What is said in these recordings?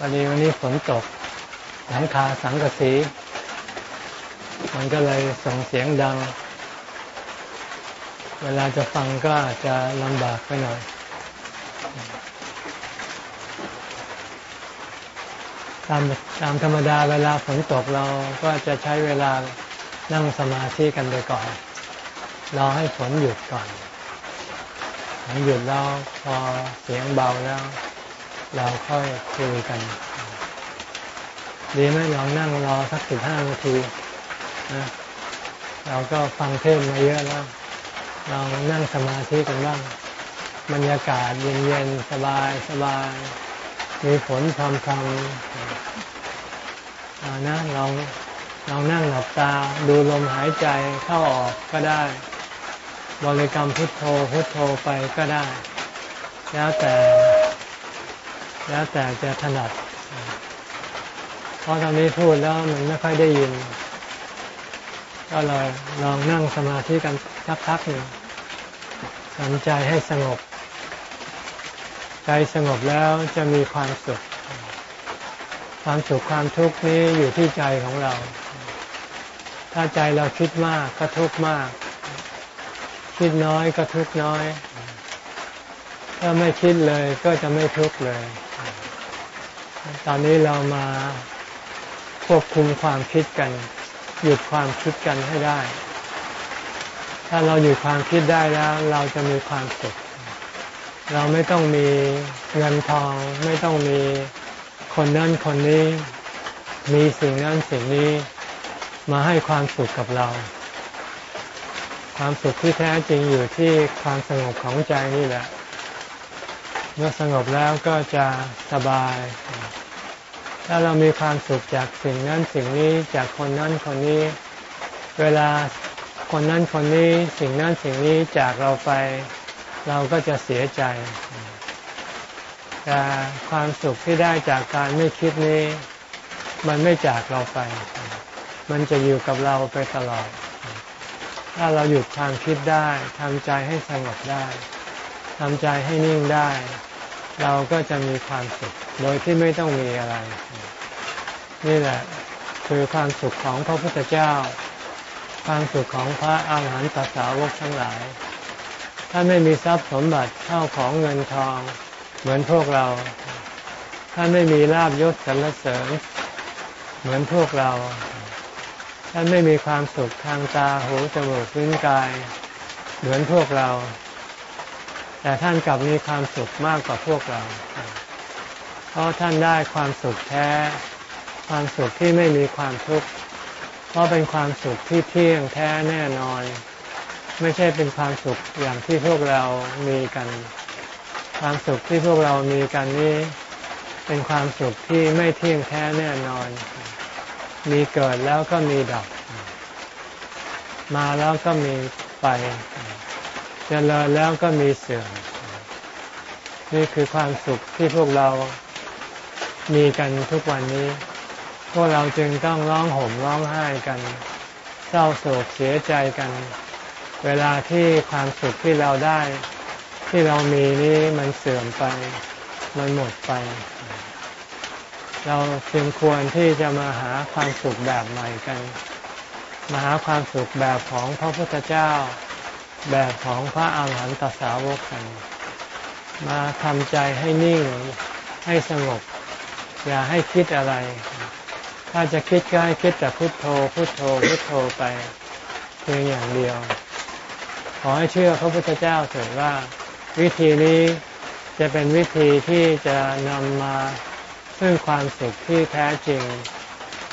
วันนี้วันนี้ฝนตกหลังคาสังกะสี มันก็เลยส่งเสียงดัง เวลาจะฟังก็จะลำบากไปหน่อย ตามตามธรรมดาเวลาฝนตกเราก็จะใช้เวลานั่งสมาธิกันไปก่อนรอให้ฝนหยุดก่อน ฝนหยุดแล้วพอเสียงเบาแล้ว เราค่อยคุยกัน ดีไหมลองนั่งรอสักสิบห้านาทีนะเราก็ฟังเทศมาเยอะแล้วลองนั่งสมาธิกันบ้างบรรยากาศเย็นๆ สบายสบายมีฝนพรำพรำนะลองลองนั่งหลับตาดูลมหายใจเข้าออกก็ได้ บริกรรมพุทโธพุทโธไปก็ได้ แล้วแต่ แล้วแต่จะถนัด เพราะตอนนี้พูดแล้วมันไม่ค่อยได้ยิน ก็เลยลองนั่งสมาธิกันสักพักหนึ่งทำใจให้สงบ ใจสงบแล้วจะมีความสุข ความสุขความทุกข์นี้อยู่ที่ใจของเรา ถ้าใจเราคิดมากก็ทุกข์มาก คิดน้อยก็ทุกข์น้อย ถ้าไม่คิดเลยก็จะไม่ทุกข์เลย ตอนนี้เรามาควบคุมความคิดกัน หยุดความคิดกันให้ได้ ถ้าเราหยุดความคิดได้แล้ว เราจะมีความสุข เราไม่ต้องมีเงินทอง ไม่ต้องมีคนนั้นคนนี้ มีสิ่งนั้นสิ่งนี้มาให้ความสุขกับเรา ความสุขที่แท้จริงอยู่ที่ความสงบของใจนี่แหละ เมื่อสงบแล้วก็จะสบาย ถ้าเรามีความสุขจากสิ่งนั้นสิ่งนี้จากคนนั้นคนนี้ เวลาคนนั้นคนนี้สิ่งนั้นสิ่งนี้จากเราไป เราก็จะเสียใจ แต่ความสุขที่ได้จากการไม่คิดนี้ มันไม่จากเราไป มันจะอยู่กับเราไปตลอด ถ้าเราหยุดความคิดได้ทำใจให้สงบได้ทำใจให้นิ่งได้ เราก็จะมีความสุขโดยที่ไม่ต้องมีอะไร นี่แหละคือความสุขของพระพุทธเจ้า ความสุขของพระอาหารหันตสาวกทั้งหลายถ้าไม่มีทรัพย์สมบัติเข้าของเงินทอง เหมือนพวกเราถ้าไม่มีลาบยศสรรเสริญ เหมือนพวกเราถ้าไม่มีความสุขทางตาหูจมูกลิ้นกาย เหมือนพวกเรา แต่ท่านกลับมีความสุขมากกว่าพวกเรา เพราะท่านได้ความสุขแท้ ความสุขที่ไม่มีความทุกข์ เพราะเป็นความสุขที่เที่ยงแท้แน่นอน ไม่ใช่เป็นความสุขอย่างที่พวกเรามีกัน ความสุขที่พวกเรามีกันนี้เป็นความสุขที่ไม่เที่ยงแท้แน่นอน มีเกิดแล้วก็มีดับ มาแล้วก็มีไป เจริญแล้วก็มีเสื่อม นี่คือความสุขที่พวกเรามีกันทุกวันนี้ พวกเราจึงต้องร้องห่มร้องไห้กัน เศร้าโศกเสียใจกัน เวลาที่ความสุขที่เราได้ ที่เรามีนี้มันเสื่อมไป มันหมดไป เราจึงควรที่จะมาหาความสุขแบบใหม่กัน มาหาความสุขแบบของพระพุทธเจ้า แบบของพระอาหารหันตสาวกกัน มาทำใจให้นิ่งให้สงบ อย่าให้คิดอะไร ถ้าจะคิดก็ให้คิดแต่พุทโธ พุทโธ พุทโธไปเพียงอย่างเดียว ขอให้เชื่อพระพุทธเจ้าเถิดว่า วิธีนี้จะเป็นวิธีที่จะนำมาซึ่งความสุขที่แท้จริง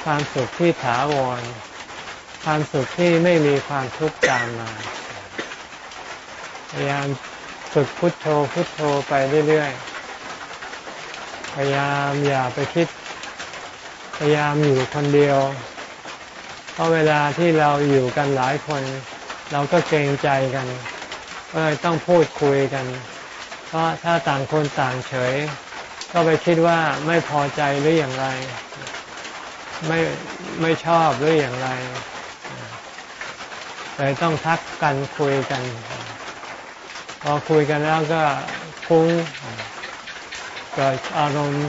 ความสุขที่ถาวร ความสุขที่ไม่มีความทุกข์ตามมา พยายามฝึกพุทโธพุทโธไปเรื่อยๆ พยายามอย่าไปคิด พยายามอยู่คนเดียว เพราะเวลาที่เราอยู่กันหลายคน เราก็เกรงใจกันเลยต้องพูดคุยกัน เพราะถ้าต่างคนต่างเฉย ก็ไปคิดว่าไม่พอใจหรืออย่างไร ไม่ไม่ชอบหรืออย่างไรเลยต้องทักกันคุยกัน พอคุยกันแล้วก็ฟุ้งเกิดอารมณ์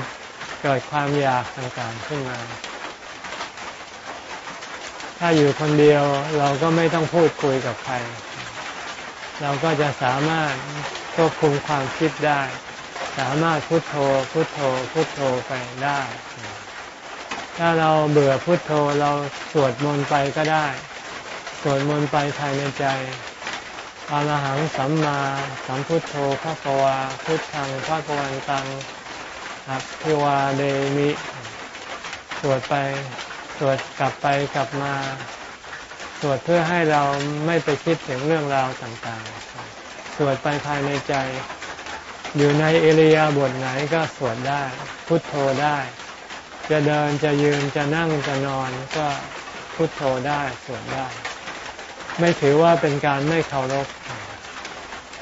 เกิดความอยากต่างๆขึ้นมา ถ้าอยู่คนเดียวเราก็ไม่ต้องพูดคุยกับใคร เราก็จะสามารถควบคุมความคิดได้ สามารถพุโทโธ พุโทโธ พุโทโธไปได้ ถ้าเราเบื่อพุโทโธเราสวดมนต์ไปก็ได้ สวดมนต์ไปภายในใจ อรหังสัมมาสัมพุทโธพระกวาพุทธังพระกวันตังอัพิวาเดมิสวดไปสวดกลับไปกลับมา สวดเพื่อให้เราไม่ไปคิดถึงเรื่องราวต่างๆ สวดไปภายในใจ อยู่ในเอริยาบทไหนก็สวดได้ พุทโธได้ จะเดินจะยืนจะนั่งจะนอนก็พุทโธได้สวดได้ ไม่ถือว่าเป็นการไม่เคารพ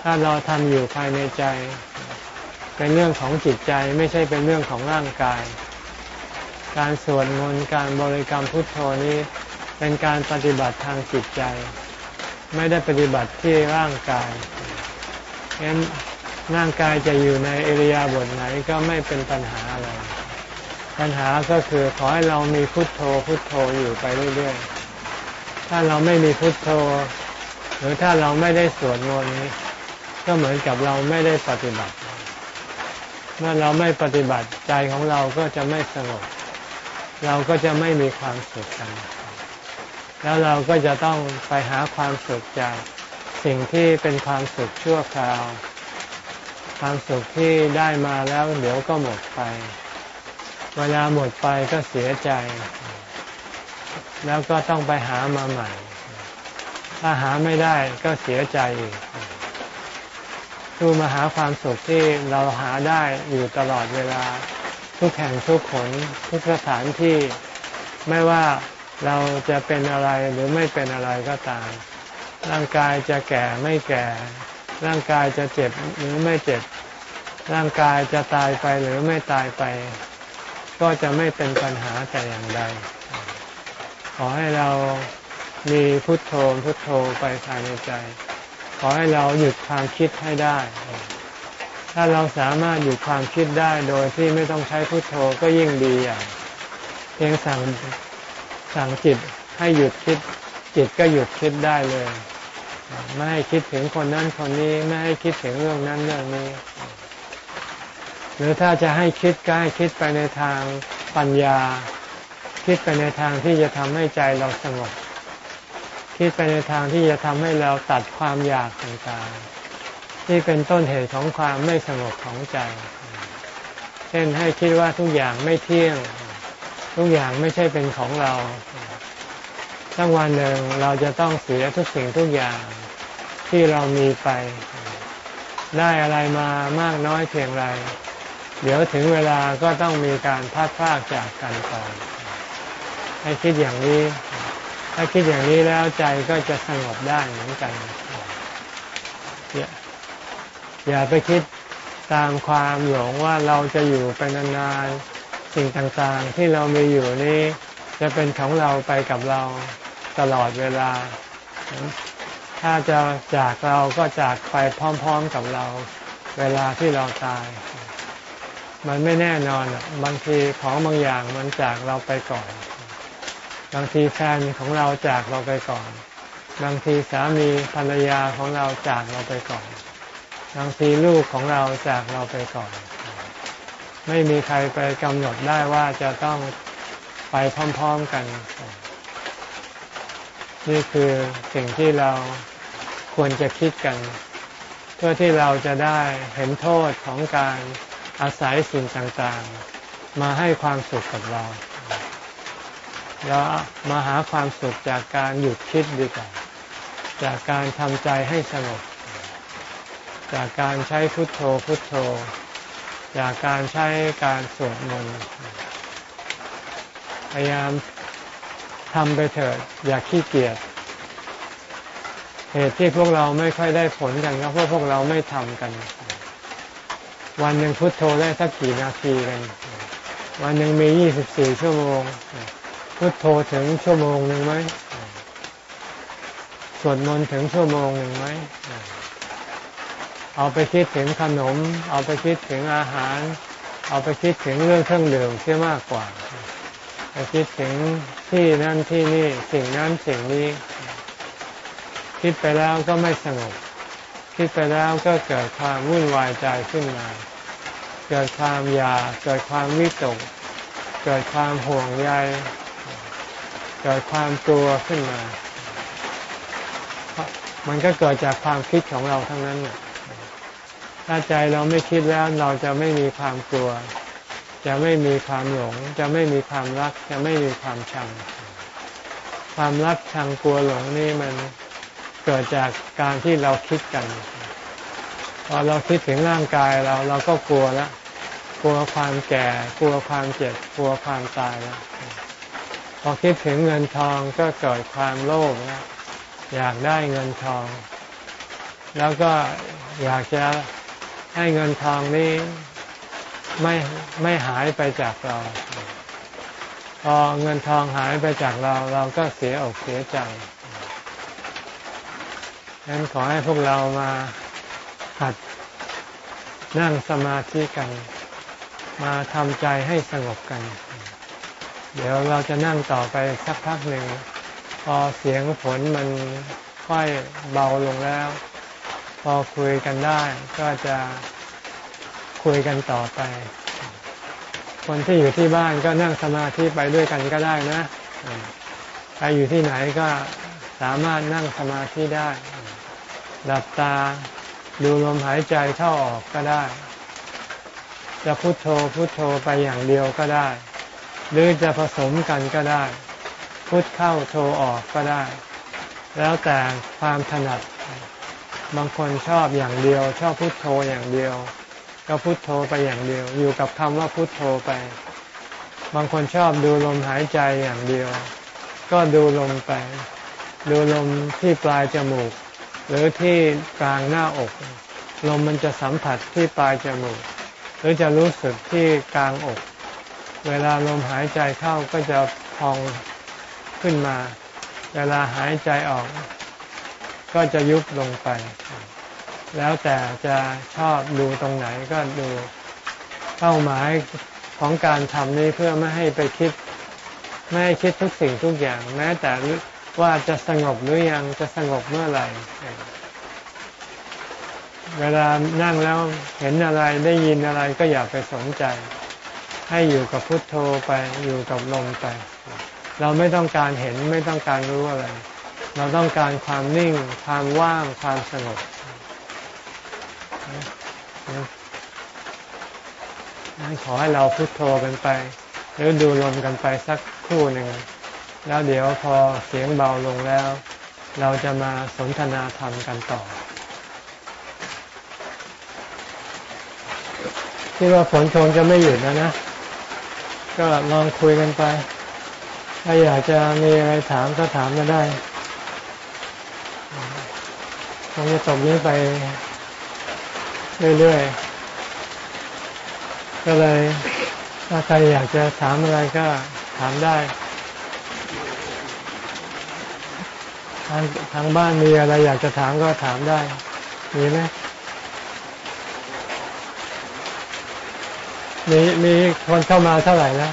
ถ้าเราทำอยู่ภายในใจ เป็นเรื่องของจิตใจไม่ใช่เป็นเรื่องของร่างกาย การสวดมนต์การบริกรรมพุทโธนี้ เป็นการปฏิบัติทางจิตใจ ไม่ได้ปฏิบัติที่ร่างกายฉะนั้นร่างกายจะอยู่ในเอริยาบทไหนก็ไม่เป็นปัญหาอะไร ปัญหาก็คือขอให้เรามีพุทโธพุทโธอยู่ไปเรื่อยๆ ถ้าเราไม่มีพุทโธ หรือถ้าเราไม่ได้สวดมนต์ก็เหมือนกับเราไม่ได้ปฏิบัติ เมื่อเราไม่ปฏิบัติใจของเราก็จะไม่สงบ เราก็จะไม่มีความสุขกัน แล้วเราก็จะต้องไปหาความสุขจากสิ่งที่เป็นความสุขชั่วคราว ความสุขที่ได้มาแล้วเดี๋ยวก็หมดไป เวลาหมดไปก็เสียใจ แล้วก็ต้องไปหามาใหม่ ถ้าหาไม่ได้ก็เสียใจอีกดูมาหาความสุขที่เราหาได้อยู่ตลอดเวลา ทุกแห่งทุกคนทุกสถานที่ไม่ว่าเราจะเป็นอะไรหรือไม่เป็นอะไรก็ตาม ร่างกายจะแก่ไม่แก่ ร่างกายจะเจ็บหรือไม่เจ็บ ร่างกายจะตายไปหรือไม่ตายไป ก็จะไม่เป็นปัญหาแต่อย่างใด ขอให้เรามีพุทโธพุทโธไปภายในใจ ขอให้เราหยุดความคิดให้ได้ ถ้าเราสามารถหยุดความคิดได้โดยที่ไม่ต้องใช้พุทโธก็ยิ่งดีอย่างเพียงสั่งสั่งจิตให้หยุดคิด จิตก็หยุดคิดได้เลย ไม่ให้คิดถึงคนนั้นคนนี้ไม่ให้คิดถึงเรื่องนั้นเรื่องนี้ หรือถ้าจะให้คิดก็ให้คิดไปในทางปัญญา คิดไปในทางที่จะทำให้ใจเราสงบ คิดไปในทางที่จะทำให้เราตัดความอยากต่างๆที่เป็นต้นเหตุของความไม่สงบของใจ เช่นให้คิดว่าทุกอย่างไม่เที่ยง ทุกอย่างไม่ใช่เป็นของเราตั้งวันหนึ่งเราจะต้องเสียทุกสิ่งทุกอย่างที่เรามีไป ได้อะไรมามากน้อยเพียงไร เดี๋ยวถึงเวลาก็ต้องมีการพัดพากจากกันก่อน ให้คิดอย่างนี้ ถ้าคิดอย่างนี้แล้วใจก็จะสงบได้เหมือนกันอย่าไปคิดตามความหลงว่าเราจะอยู่ไปนานๆสิ่งต่างๆ ที่เรามีอยู่นี้จะเป็นของเราไปกับเราตลอดเวลา ถ้าจะจากเราก็จากไปพร้อมๆกับเรา เวลาที่เราตาย มันไม่แน่นอนบางทีของบางอย่างมันจากเราไปก่อน บางทีแฟนของเราจากเราไปก่อน บางทีสามีภรรยาของเราจากเราไปก่อน บางทีลูกของเราจากเราไปก่อน ไม่มีใครไปกำหนดได้ว่าจะต้องไปพร้อมๆกัน นี่คือสิ่งที่เราควรจะคิดกัน เพื่อที่เราจะได้เห็นโทษของการอาศัยสิ่งต่างๆ มาให้ความสุขกับเรา เรามาหาความสุขจากการหยุดคิดดีกว่าจากการทำใจให้สงบ จากการใช้พุทโธพุทโธ จากการใช้การสวดมนต์พยายามทำไปเถิด อย่าขี้เกียจเหตุที่พวกเราไม่ค่อยได้ผลกันก็เพราะพวกเราไม่ทำกัน วันหนึ่งพุทโธได้สักกี่นาทีกัน วันหนึ่งมียี่สิบสี่ชั่วโมง พุทโธถึงชั่วโมงหนึ่งไหมสวดมนต์ถึงชั่วโมงหนึ่งไหมเอาไปคิดถึงขนม เอาไปคิดถึงอาหาร เอาไปคิดถึงเรื่องเครื่องดื่มเสียมากกว่าไปคิดถึงที่นั่นที่นี่สิ่งนั้นสิ่งนี้ คิดไปแล้วก็ไม่สงบ คิดไปแล้วก็เกิดความวุ่นวายใจขึ้นมา เกิดความอยากเกิดความวิตก เกิดความห่วงใย เกิดความกลัวขึ้นมา มันก็เกิดจากความคิดของเราทั้งนั้นถ้าใจเราไม่คิดแล้วเราจะไม่มีความกลัว จะไม่มีความหลง จะไม่มีความรัก จะไม่มีความชัง ความรักชังกลัวหลงนี่มันเกิดจากการที่เราคิดกันพอเราคิดถึงร่างกายเราเราก็กลัวแล้วกลัวความแก่ กลัวความเจ็บ กลัวความตายแล้ว พอคิดถึงเงินทองก็เกิดความโลภแล้วอยากได้เงินทอง แล้วก็อยากจะให้เงินทองนี้ไม่ไม่หายไปจากเรา พอเงินทองหายไปจากเราเราก็เสียอกเสียใจฉะนั้นขอให้พวกเรามาหัดนั่งสมาธิกัน มาทำใจให้สงบกัน เดี๋ยวเราจะนั่งต่อไปสักพักหนึ่งพอเสียงฝนมันค่อยเบาลงแล้ว พอคุยกันได้ก็จะคุยกันต่อไป คนที่อยู่ที่บ้านก็นั่งสมาธิไปด้วยกันก็ได้นะใครอยู่ที่ไหนก็สามารถนั่งสมาธิได้ หลับตาดูลมหายใจเข้าออกก็ได้ จะพุโทโธพุโทโธไปอย่างเดียวก็ได้ หรือจะผสมกันก็ได้ พุทเข้าโธออกก็ได้ แล้วแต่ความถนัด บางคนชอบอย่างเดียว ชอบพุทโธอย่างเดียว ก็พุทโธไปอย่างเดียว อยู่กับคำว่าพุทโธไป บางคนชอบดูลมหายใจอย่างเดียว ก็ดูลมไป ดูลมที่ปลายจมูก หรือที่กลางหน้าอก ลมมันจะสัมผัสที่ปลายจมูก หรือจะรู้สึกที่กลางอก เวลาลมหายใจเข้าก็จะพองขึ้นมา เวลาหายใจออก ก็จะยุบลงไป แล้วแต่จะชอบดูตรงไหนก็ดูเป้าหมายของการทำนี้เพื่อไม่ให้ไปคิด ไม่ให้คิดทุกสิ่งทุกอย่าง แม้แต่ว่าจะสงบหรือยังจะสงบเมื่อไหร่เวลานั่งแล้วเห็นอะไรได้ยินอะไรก็อย่าไปสนใจ ให้อยู่กับพุทโธไปอยู่กับลมไป เราไม่ต้องการเห็นไม่ต้องการรู้อะไร เราต้องการความนิ่ง ความว่างความสงบขอให้เราพุโทโธกันไป หรือดูลมกันไปสักคู่หนึ่ง แล้วเดี๋ยวพอเสียงเบาลงแล้ว เราจะมาสนทนาธรรมกันต่อคิดว่าฝนคงจะไม่หยุดแล้วนะ ก็ลองคุยกันไป ถ้าอยากจะมีอะไรถามก็ถามมาได้คงจะตกนี้ไปเรื่อยๆ ก็เลยถ้าใครอยากจะถามอะไรก็ถามได้ ทางทางบ้านมีอะไรอยากจะถามก็ถามได้ มีไหม มีมีคนเข้ามาเท่าไหร่แล้ว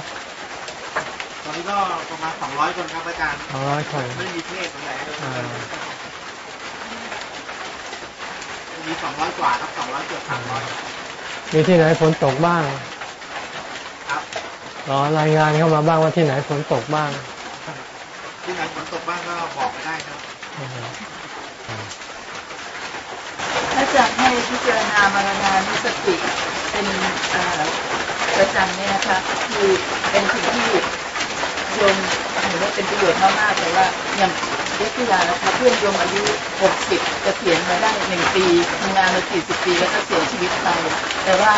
ตอนนี้ก็ประมาณสองร้อยคนครับอาจารย์สองร้อยคนไม่มีเทศตรงไหนเลยมีสองร้อยกว่าครับสองร้อยเกือบสามร้อยมีที่ไหนฝนตกบ้าง ครับอ๋อรายงานเข้ามาบ้างว่าที่ไหนฝนตกบ้าง ที่ไหนฝนตกบ้างก็บอกได้ครับถ้าจะให้ พิจารณามรณานุสติเป็นประจำเนี่ยนะคะคือเป็นสิ่งที่โยมเห็นว่าเป็นประโยชน์มากๆแต่ว่าอย่างยกตัวอย่างนะคะเพื่อนโยมอายุ 60จะเสียณมาได้หนึ่งปีทำงานมา40 ปีแล้วก็เสียชีวิตไปแต่ว่า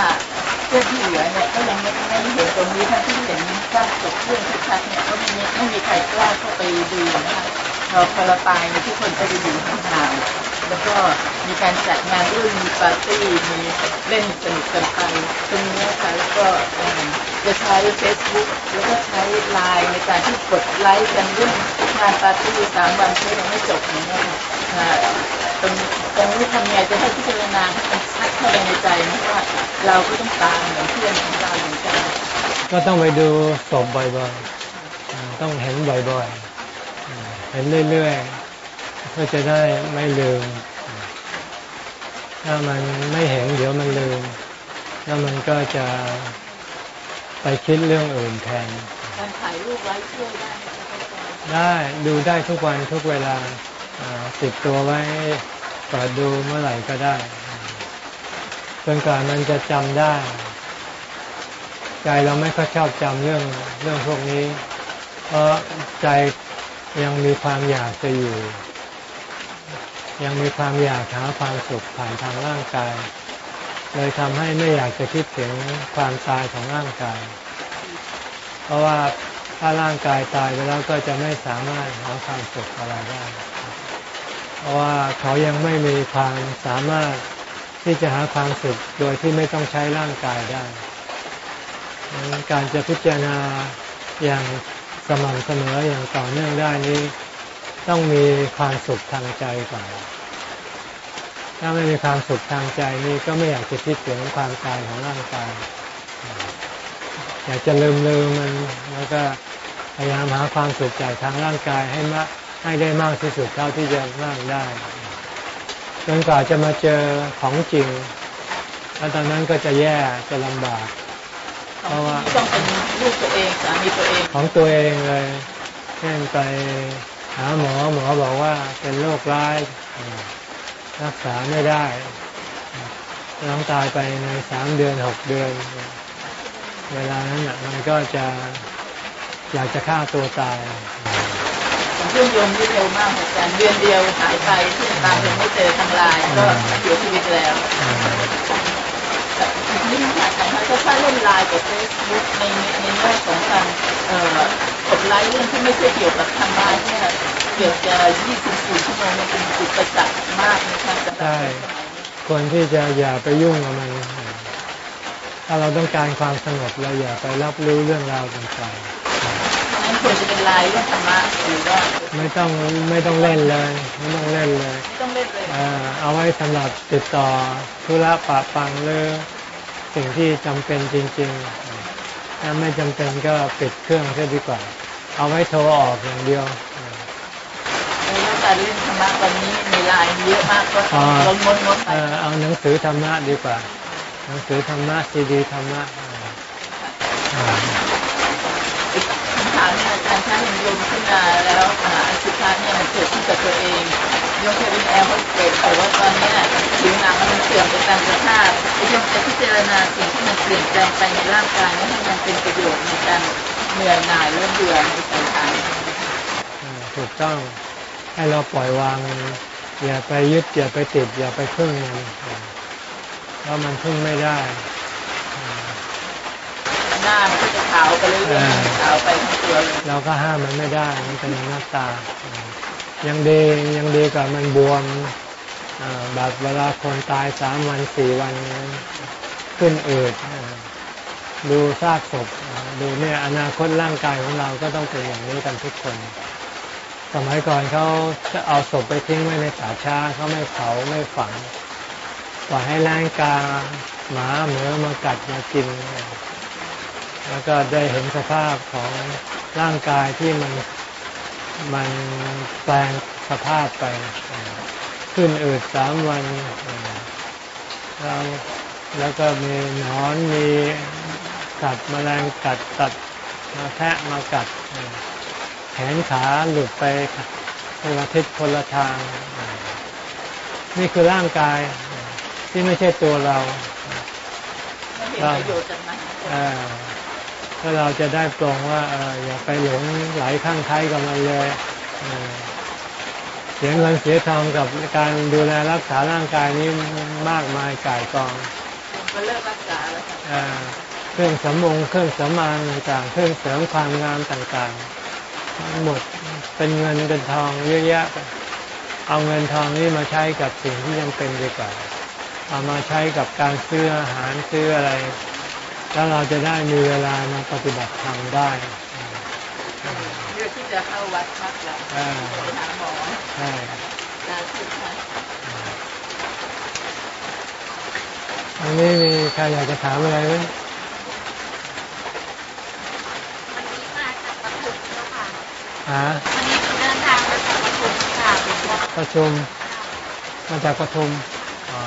เพื่อนที่เหลือเนี่ยก็ยังไม่ไม่เห็นตรงนี้ถ้าที่เห็นซากศพเพื่อนชัดๆเนี่ยก็ไม่ไม่มีใครกล้าเข้าไปดูนะคะพอพอเราตายเนี่ยทุกคนก็จะอยู่ห่างๆ แล้วก็มีการจัดงานรื่นมีปาร์ตี้ มีเล่นสนุกกันไปตรงนี้ค่ะแล้วก็จะใช้เฟซบุ๊กแล้วก็ใช้ไลน์ในการที่กดไลค์กันเรื่องงานปาร์ตี้สามวันเพื่อยังไม่จบอย่างนี้ค่ะตรงตรงนี้ทำไงจะให้พิจารณาให้มันชัดเข้าไปในใจนะว่าเราก็ต้องตามเหมือนเพื่อนของเราเหมือนกันก็ต้องไปดูศพบ่อยๆต้องเห็นบ่อยๆเห็นเรื่อยๆ เพื่อจะได้ไม่ลืม ถ้ามันไม่เห็นเดี๋ยวมันลืม แล้วมันก็จะไปคิดเรื่องอื่นแทนการถ่ายรูปไว้ช่วยได้ไหมคะอาจารย์ได้ดูได้ทุกวันทุกเวลาอ่าติดตัวไว้เปิดดูเมื่อไหร่ก็ได้จนกว่ามันจะจำได้ ใจเราไม่ค่อยชอบจำเรื่องเรื่องพวกนี้ เพราะใจยังมีความอยากจะอยู่ ยังมีความอยากหาความสุขผ่านทางร่างกาย เลยทำให้ไม่อยากจะคิดถึงความตายของร่างกาย เพราะว่าถ้าร่างกายตายไปแล้วก็จะไม่สามารถหาความสุขอะไรได้ เพราะว่าเขายังไม่มีความสามารถที่จะหาความสุขโดยที่ไม่ต้องใช้ร่างกายได้ การจะพิจารณาอย่างสม่ำเสมออย่างต่อเนื่องได้นี้ ต้องมีความสุขทางใจก่อน ถ้าไม่มีความสุขทางใจนี่ก็ไม่อยากจะคิดถึงความตายของร่างกาย อยากจะลืมลืมมัน แล้วก็พยายามหาความสุขจากทางร่างกายให้มากให้ได้มากที่สุดเท่าที่จะมากได้ จนกว่าจะมาเจอของจริง แล้วตอนนั้นก็จะแย่จะลำบากเพราะว่าต้องเป็นลูกตัวเองสามีตัวเองของตัวเองเลยเช่นไป หาหมอหมอบอกว่าเป็นโรคร้าย รักษาไม่ได้ต้องตายไปในสามเดือนหกเดือน เวลานั้นมันก็จะอยากจะฆ่าตัวตายของเพื่อนโยมนี่เร็วมากอาจารย์เดือนเดียวหายไปที่ตามยังไม่เจอทางไลน์ก็เสียชีวิตแล้วนี่ค่ะอาจารย์คะถ้าเล่นไลน์กับเฟซบุ๊กในในแง่ของการเออ กดไลค์เรื่องที่ไม่ใช่เกี่ยวกับทางไลน์เนี่ยเกือบจะ24ชั่วโมงเนี่ยเป็นจุดประจักษ์มากนะคะสำหรับใช่คนสมัยนี้ควรที่จะอย่าไปยุ่งกับมัน ถ้าเราต้องการความสงบเราอย่าไปรับรู้เรื่องราวต่างงั้นควรจะเป็นไลน์เรื่องธรรมะหรือว่าๆไม่ต้องไม่ต้องเล่นเลยไม่ต้องเล่นเลยไม่ต้องเล่นเลยเอ่อเอาไว้สำหรับติดต่อธุระปะปังหรือสิ่งที่จำเป็นจริง ๆ ถ้าไม่จำเป็นก็ปิดเครื่องเสียดีกว่า เอาไว้โทรออกอย่างเดียวแล้วการเล่นธรรมะวันนี้ในไลน์เยอะมากก็อ่าลดงดงดไปเอ่อเอาหนังสือธรรมะดีกว่า หนังสือธรรมะซีดีธรรมะอ่าอีกคำถามหนึงอาจารย์ถ้าเห็นโยมขึ้นมาแล้วอ่าอสุภะเนี่ยมันเกิดขึ้นกับตัวเองโยมเคยเป็นแอร์โฮสเตสแต่ว่าตอนนี้ผิวหนังมันเสื่อมไปตามสภาพโยมจะพิจารณาสิ่งที่มันเปลี่ยนแปลงไปในร่างกายเนี่ยให้มันเป็นประโยชน์ในการเหนื่อยหน่ายและเบื่อในสังขารอ่าถูกต้องให้เราปล่อยวางมันอย่าไปยึดอย่าไปติด อย่าไปพึ่งมันเพราะมันพึ่งไม่ได้หน้ามันก็จะขาวไปเรื่อยๆขาวไปทั้งตัวเลยเราก็ห้ามมันไม่ได้มันเป็นหน้าตา ยังดียังดีกว่ามันบวมแบบเวลาคนตายสามวันสี่วันขึ้นอืดดูซากศพดูเนี่ยอนาคตร่างกายของเราก็ต้องเป็นอย่างนี้กันทุกคน สมัยก่อนเขาจะเอาศพไปทิ้งไว้ในป่าช้าเขาไม่เผาไม่ฝังปล่อยให้แรงกาหมาเหมือมากัดมากิน แล้วก็ได้เห็นสภาพของร่างกายที่มัน มันแปลงสภาพไป ขึ้นอืดสามวันแล้วแล้วก็มีหนอนมีกัดแมลงกัดตัดมาแทะมากัดแขนขาหลุดไปคนละทิศคนละทาง นี่คือร่างกายที่ไม่ใช่ตัวเราไม่เห็นประโยชน์จากมัน เอ่อถ้าเราจะได้ปรงว่าเอออย่าไปหลงไหลข้างไคล้กับมันเลยเออเสียเงินเสียทองกับการดูแลรักษาร่างกายนี้มากมายก่ายกองก็เลิกรักษาแล้วค่ะเอ่อเครื่องสำมงเครื่องสำอางต่างๆเครื่องเสริมความงามต่างๆทั้งหมดเป็นเงินเป็นทองเยอะแยะไปเอาเงินทองนี้มาใช้กับสิ่งที่ยังเป็นดีกว่าเอามาใช้กับการซื้ออาหารซื้ออะไร แล้วเราจะได้มีเวลามาปฏิบัติธรรมได้เลือกที่จะเข้าวัดมากกว่าอ่าไปหาหมอใช่ยาที่อันนี้มีใครอยากจะถามอะไรไหมวันนี้มาจากประทุมค่ะหาวันนี้เดินทางมาจากประทุมค่ะประชุมมาจากประทุมอ๋อ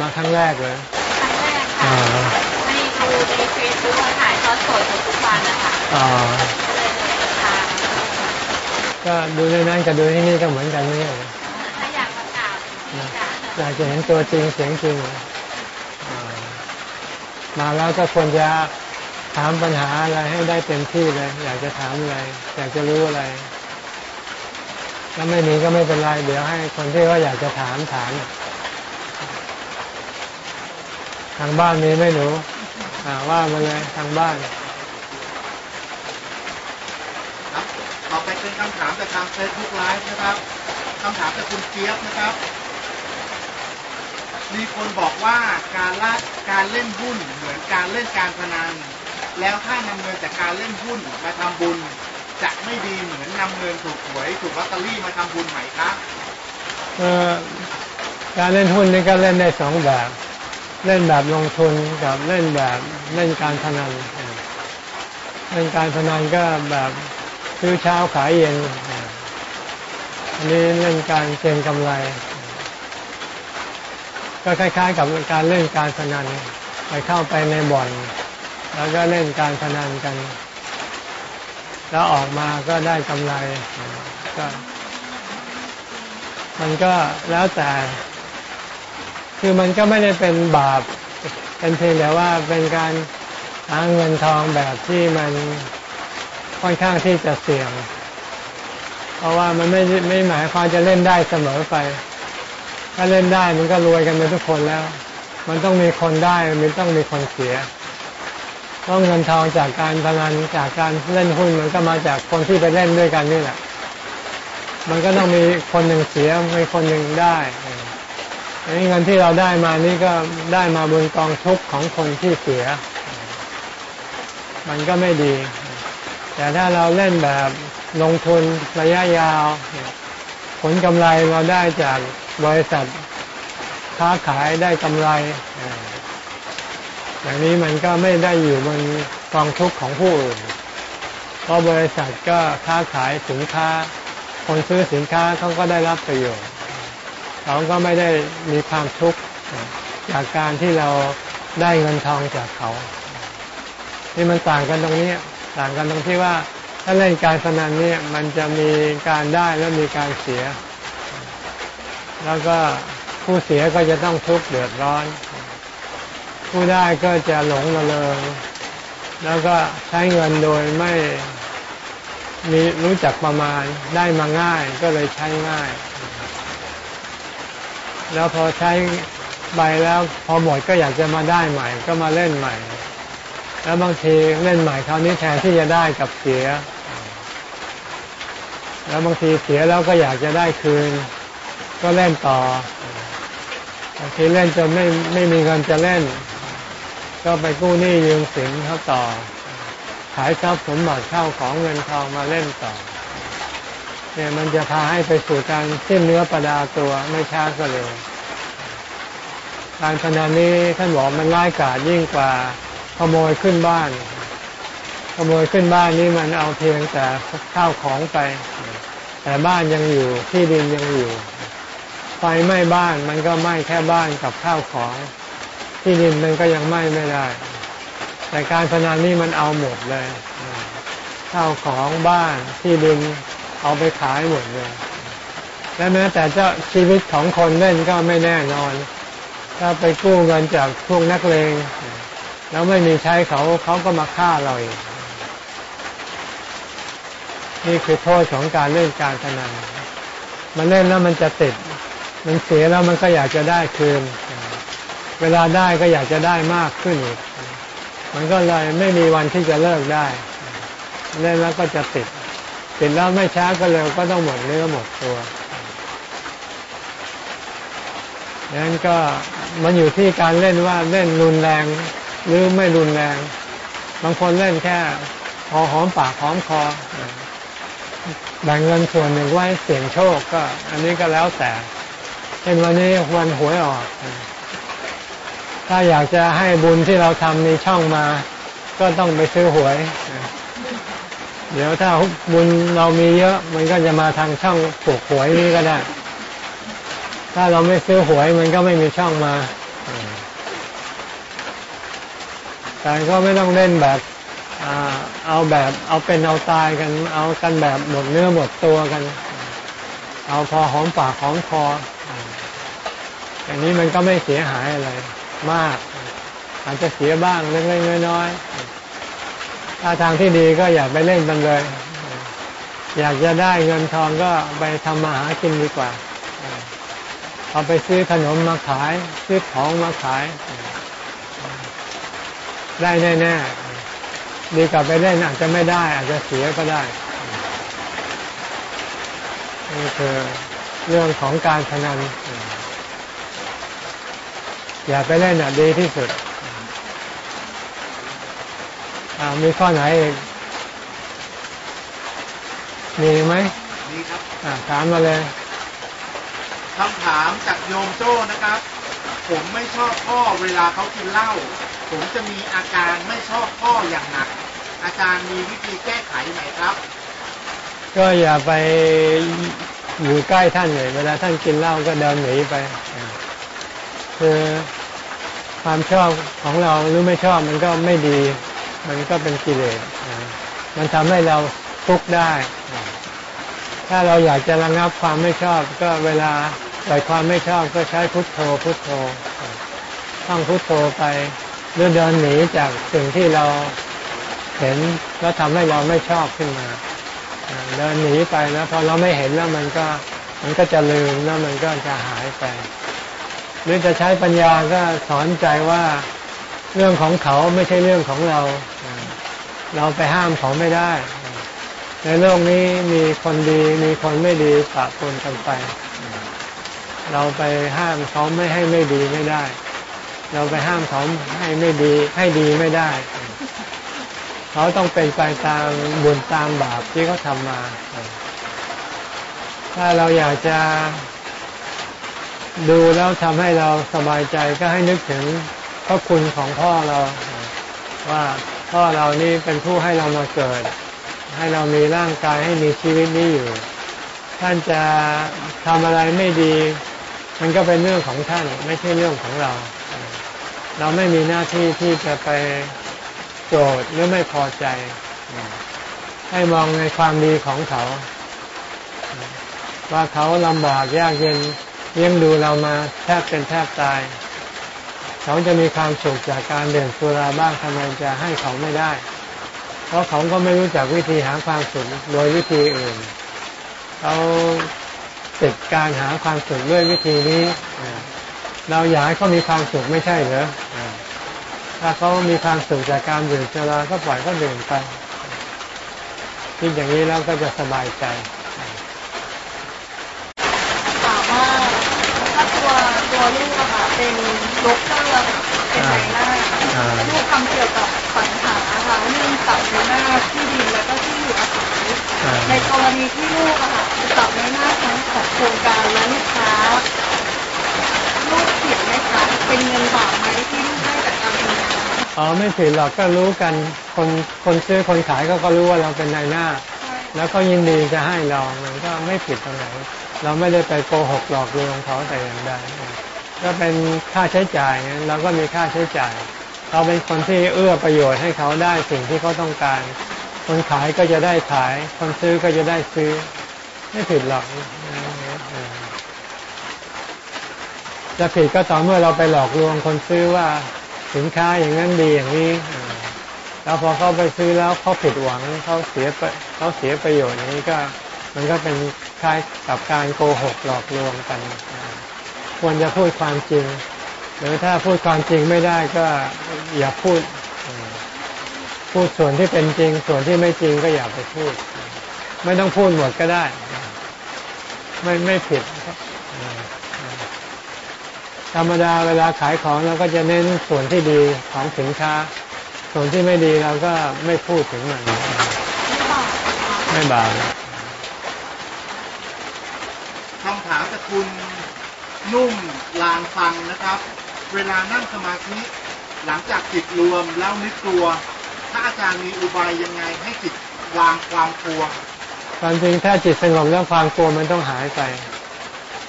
มาครั้งแรกเลยครั้งแรกค่ะ อ ไม่ดูในเฟซบุ๊กว่าถ่ายทอด สดทุกวันนะคะอ๋อก็เลยเดินทางก็ดูในนั้นกับดูที่นี่ก็เหมือนกันไม่ใช่เหรอถ้าอยากมากราบที่จะอยากจะเห็นตัวจริงเสียงจริงอ่ามาแล้วก็ควรจะถามปัญหาอะไรให้ได้เต็มที่เลย อยากจะถามอะไร อยากจะรู้อะไรถ้าไม่มีก็ไม่เป็นไร เดี๋ยวให้คนที่เขาอยากจะถามถาม ทางบ้านมีไหมหนูอ่าว่ามาเลยทางบ้าน ครับต่อไปเป็น คำถามจากทางเฟซบุ๊กไลฟ์นะครับคำถามจากคุณเจี๊ยบนะครับ มีคนบอกว่าการละการเล่นหุ้นเหมือนการเล่นการพนัน แล้วถ้านำเงินจากการเล่นหุ้นมาทำบุญ จะไม่ดีเหมือนนำเงินถูกหวยถูกลอตเตอรี่มาทำบุญไหมครับการเล่นหุ้นนี่ก็เล่นได้สองแบบ เล่นแบบลงทุนกับเล่นแบบเล่นการพนันเล่นการพนันก็แบบ ซื้อเช้าขายเย็น อันนี้เล่นการเก็งกำไร ก็คล้าย ๆ กับการเล่นการพนันไปเข้าไปในบ่อน แล้วก็เล่นการพนันกัน แล้วออกมาก็ได้กำไรก็มันก็แล้วแต่ คือมันก็ไม่ได้เป็นบาป เป็นเพียงแต่ว่าเป็นการหาเงินทองแบบที่มัน ค่อนข้างที่จะเสี่ยง เพราะว่ามันไม่ไม่หมายความจะเล่นได้เสมอไป ถ้าเล่นได้มันก็รวยกันไปทุกคนแล้ว มันต้องมีคนได้มันต้องมีคนเสียเพราะเงินทองจากการพนันจากการเล่นหุ้นมันก็มาจากคนที่ไปเล่นด้วยกันนี่แหละ มันก็ต้องมีคนหนึ่งเสียมีคนหนึ่งได้อันนี้เงินที่เราได้มานี่ก็ได้มาบนกองทุกข์ของคนที่เสีย มันก็ไม่ดี แต่ถ้าเราเล่นแบบลงทุนระยะยาว ผลกำไรเราได้จากบริษัทค้าขายได้กำไร อย่างนี้มันก็ไม่ได้อยู่บนกองทุกข์ของผู้อื่น เพราะบริษัทก็ค้าขายสินค้า คนซื้อสินค้าเขาก็ได้รับประโยชน์เขาก็ไม่ได้มีความทุกข์จากการที่เราได้เงินทองจากเขานี่มันต่างกันตรงนี้ ต่างกันตรงที่ว่าถ้าเล่นการพนันเนี่ยมันจะมีการได้และมีการเสีย แล้วก็ผู้เสียก็จะต้องทุกข์เดือดร้อน ผู้ได้ก็จะหลงระเริงแล้วก็ใช้เงินโดยไม่มีรู้จักประมาณได้มาง่ายก็เลยใช้ง่าย แล้วพอใช้ใบแล้วพอหมดก็อยากจะมาได้ใหม่ ก็มาเล่นใหม่ แล้วบางทีเล่นใหม่คราวนี้แทนที่จะได้กับเสีย แล้วบางทีเสียแล้วก็อยากจะได้คืน ก็เล่นต่อบางทีเล่นจนไม่ไม่มีเงินจะเล่น ก็ไปกู้หนี้ยืมสินเขาต่อ ขายทรัพย์สมบัติเข้าของเงินทองมาเล่นต่อเนี่ยมันจะพาให้ไปสู่การสิ้นเนื้อประดาตัวไม่ช้าก็เร็วการพนันนี้ท่านบอกมันร้ายกาจยิ่งกว่า ขโมยขึ้นบ้าน ขโมยขึ้นบ้านนี่มันเอาเพียงแต่ข้าวของไป แต่บ้านยังอยู่ที่ดินยังอยู่ ไฟไหม้บ้านมันก็ไหม้แค่บ้านกับข้าวของ ที่ดินมันก็ยังไหม้ไม่ได้ แต่การพนันนี่มันเอาหมดเลย ข้าวของบ้านที่ดินเอาไปขายหมดเลยและแม้แต่เจ้าชีวิตของคนเล่นก็ไม่แน่นอน ถ้าไปกู้เงินจากพวกนักเลง แล้วไม่มีใช้เขาเขาก็มาฆ่าเราอีกนี่คือโทษของการเล่นการพนันมันเล่นแล้วมันจะติด มันเสียแล้วมันก็อยากจะได้คืน เวลาได้ก็อยากจะได้มากขึ้นอีก มันก็เลยไม่มีวันที่จะเลิกได้ เล่นแล้วก็จะติด ติดแล้วไม่ช้าก็เร็วก็ต้องหมดเนื้อหมดตัวดังนั้นก็มันอยู่ที่การเล่นว่าเล่นรุนแรง หรือไม่รุนแรง บางคนเล่นแค่พอหอมปากหอมคอแบ่งเงินส่วนหนึ่งไว้เสี่ยงโชคก็ อันนี้ก็แล้วแต่เช่นวันนี้วันหวยออก ถ้าอยากจะให้บุญที่เราทำมีช่องมา ก็ต้องไปซื้อหวย เดี๋ยวถ้าบุญเรามีเยอะมันก็จะมาทางช่องปลูกหวยนี้ก็ได้ ถ้าเราไม่ซื้อหวยมันก็ไม่มีช่องมา แต่ก็ไม่ต้องเล่นแบบเอาแบบเอาเป็นเอาตายกัน เอากันแบบหมดเนื้อหมดตัวกัน เอาพอหอมปากหอมคออย่างนี้มันก็ไม่เสียหายอะไรมาก อาจจะเสียบ้างเล็กๆน้อยๆถ้าทางที่ดีก็อย่าไปเล่นมันเลย อยากจะได้เงินทองก็ไปทำมาหากินดีกว่า เอาไปซื้อขนมมาขาย ซื้อของมาขาย ได้แน่ๆดีกว่าไปเล่นอาจจะไม่ได้ อาจจะเสียก็ได้นี่คือเรื่องของการพนันอย่าไปเล่นอะดีที่สุดอ่ามีข้อไหนอีกมีไหมนี่ครับอ่าถามมาเลยคำถามจากโยมโจ้นะครับ ผมไม่ชอบพ่อเวลาเขากินเหล้า ผมจะมีอาการไม่ชอบพ่ออย่างหนัก อาจารย์มีวิธีแก้ไขไหมครับ ก็อย่าไปอยู่ใกล้ท่านเลยเวลาท่านกินเหล้าก็เดินหนีไปคือความชอบของเราหรือไม่ชอบมันก็ไม่ดี มันก็เป็นกิเลสมันทำให้เราทุกข์ได้ ถ้าเราอยากจะระงับความไม่ชอบ ก็เวลาเกิดความไม่ชอบก็ใช้พุทโธพุทโธอ่าท่องพุทโธไป หรือเดินหนีจากสิ่งที่เราเห็นแล้วทำให้เราไม่ชอบขึ้นมาเดินหนีไปแล้วพอเราไม่เห็นแล้วมันก็มันก็จะลืมแล้วมันก็จะหายไปหรือจะใช้ปัญญาก็สอนใจว่าเรื่องของเขาไม่ใช่เรื่องของเรา เราไปห้ามเขาไม่ได้ ในโลกนี้มีคนดีมีคนไม่ดีปะปนกันไป เราไปห้ามเขาไม่ให้ไม่ดีไม่ได้ เราไปห้ามเขาให้ไม่ดีให้ดีไม่ได้ เขาต้องเป็นไปตามบุญตามบาปที่เขาทำมา ถ้าเราอยากจะดูแล้วทำให้เราสบายใจก็ให้นึกถึงพระคุณของพ่อเราว่าพ่อเรานี่เป็นผู้ให้เรามาเกิด ให้เรามีร่างกายให้มีชีวิตนี้อยู่ ท่านจะทำอะไรไม่ดี มันก็เป็นเรื่องของท่านไม่ใช่เรื่องของเรา เราไม่มีหน้าที่ที่จะไปโกรธหรือไม่พอใจ ให้มองในความดีของเขา ว่าเขาลำบากยากเย็นเลี้ยงดูเรามาแทบเป็นแทบตาย เขาจะมีความสุขจากการเดื่มสุราบ้างทำไมจะให้เขาไม่ได้ เพราะเขาก็ไม่รู้จักวิธีหาความสุขโดยวิธีอื่น เขาติดการหาความสุขด้วยวิธีนี้เราอยากให้เขามีความสุขไม่ใช่เหรอ ถ้าเขามีความสุขจากการดื่มสุราก็ปล่อยเขาดื่มไปคิดอย่างนี้แล้วก็จะสบายใจถามว่าถ้าตัวตัวลูกอะค่ะเป็นลกเกอร์อะค่ะเป็นไหนหน้าลูกทำเกี่ยวกับปัญหาค่ะเรื่องตัดในหน้าที่ดินแล้วก็ที่อยู่อาศัยในกรณีที่ลูกอะค่ะตัดในหน้าทั้งของโครงการและลูกค้า คะเป็นเงินบาปไหมที่ลูกได้จากการทำงานอ๋อไม่ผิดหรอกก็รู้กันคนคนซื้อคนขายก็ก็รู้ว่าเราเป็นนายหน้า แล้วก็ยินดีจะให้เรามันก็ไม่ผิดตรงไหนเราไม่ได้ไปโกหกหลอกลวงเขาแต่อย่างใดก็เป็นค่าใช้จ่ายไงเราก็มีค่าใช้จ่าย เราเป็นคนที่เอื้อประโยชน์ให้เขาได้สิ่งที่เขาต้องการ คนขายก็จะได้ขาย คนซื้อก็จะได้ซื้อ ไม่ผิดหรอก จะผิดก็ต่อเมื่อเราไปหลอกลวงคนซื้อว่าสินค้าอย่างนั้นดีอย่างนี้ แล้วพอเขาไปซื้อแล้วเขาผิดหวังเขาเสียปเขาเสียประโยชน์นี้ก็ มันก็เป็นคล้ายกับการโกหกหลอกลวงกัน ควรจะพูดความจริง หรือถ้าพูดความจริงไม่ได้ก็อย่าพูด พูดส่วนที่เป็นจริง ส่วนที่ไม่จริงก็อย่าไปพูด ไม่ต้องพูดหมดก็ได้ ไม่ไม่ผิด ธรรมดาเวลาขายของเราก็จะเน้นส่วนที่ดีของสินค้า ส่วนที่ไม่ดีเราก็ไม่พูดถึงมันไม่บาปนะคะไม่บาปคำถามจากคุณนุ่มลางฟังนะครับ เวลานั่งสมาธิหลังจากจิตรวมแล้วนึกกลัวถ้าอาจารย์มีอุบายยังไงให้จิตวางความกลัวความจริงถ้าจิตสงบแล้วความกลัวมันต้องหายไป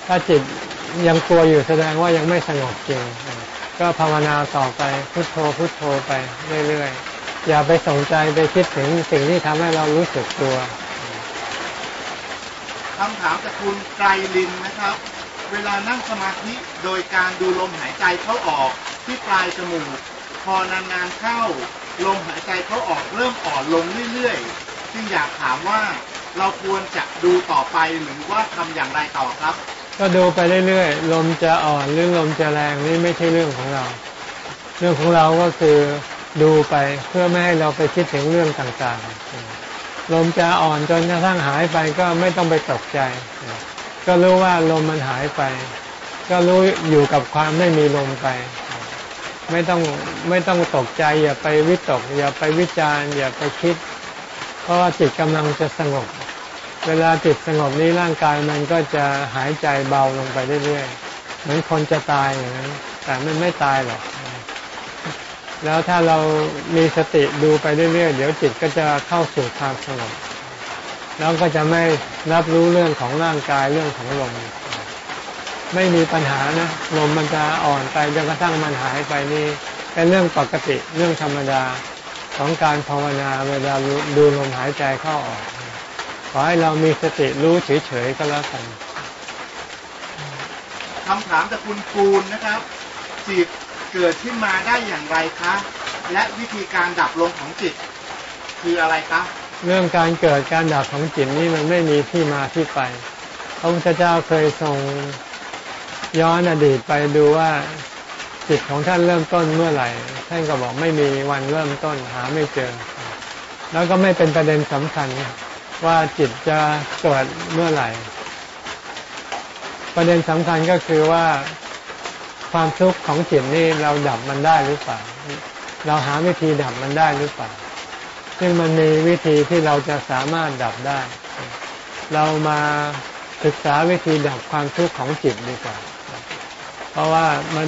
ถ้าจิต ยังกลัวอยู่แสดงว่ายังไม่สงบจริง ก็ภาวนาต่อไปพุโทโธพุโทโธไปเรื่อยๆ อย่าไปสนใจไปคิดถึงสิ่งที่ทำให้เรารู้สึกกลัวคำถามจากคุณไกรลินนะครับ เวลานั่งสมาธิโดยการดูลมหายใจเข้าออกที่ปลายจมูก พอนานๆเข้า ลมหายใจเข้าออกเริ่มอ่อนลงเรื่อยๆ จึงอยากถามว่าเราควรจะดูต่อไปหรือว่าทำอย่างไรต่อครับ ก็ดูไปเรื่อยๆ ลมจะอ่อนหรือลมจะแรงนี่ไม่ใช่เรื่องของเรา เรื่องของเราก็คือดูไปเพื่อไม่ให้เราไปคิดถึงเรื่องต่างๆ ลมจะอ่อนจนกระทั่งหายไปก็ไม่ต้องไปตกใจ ก็รู้ว่าลมมันหายไป ก็รู้อยู่กับความไม่มีลมไป ไม่ต้องไม่ต้องตกใจ อย่าไปวิตก อย่าไปวิจารอย่าไปคิด เพราะจิตกำลังจะสงบ เวลาจิตสงบนี้ร่างกายมันก็จะหายใจเบาลงไปเรื่อยๆ เหมือนคนจะตายอย่างนั้น แต่มันไม่ตายหรอก แล้วถ้าเรามีสติดูไปเรื่อยๆ เดี๋ยวจิตก็จะเข้าสู่ความสงบ แล้วก็จะไม่รับรู้เรื่องของร่างกายเรื่องของลม ไม่มีปัญหานะ ลมมันจะอ่อนไปจนกระทั่งมันหายไปนี่เป็นเรื่องปกติเรื่องธรรมดาของการภาวนาเวลาดูลมหายใจเข้าออก อให้เรามีสติรู้เฉยๆก็แล้วกันคำถามจากคุณปูนนะครับ จิตเกิดขึ้นมาได้อย่างไรคะ และวิธีการดับลงของจิต คืออะไรคะเรื่องการเกิดการดับของจิตนี่มันไม่มีที่มาที่ไป พระพุทธเจ้าเคยทรงย้อนอดีตไปดูว่าจิตของท่านเริ่มต้นเมื่อไหร่ท่านก็บอกไม่มีวันเริ่มต้นหาไม่เจอ แล้วก็ไม่เป็นประเด็นสำคัญ ว่าจิตจะเกิดเมื่อไหร่ ประเด็นสำคัญก็คือว่าความทุกข์ของจิตนี่เราดับมันได้หรือเปล่า เราหาวิธีดับมันได้หรือเปล่า ซึ่งมันมีวิธีที่เราจะสามารถดับได้ เรามาศึกษาวิธีดับความทุกข์ของจิตดีกว่า เพราะว่ามัน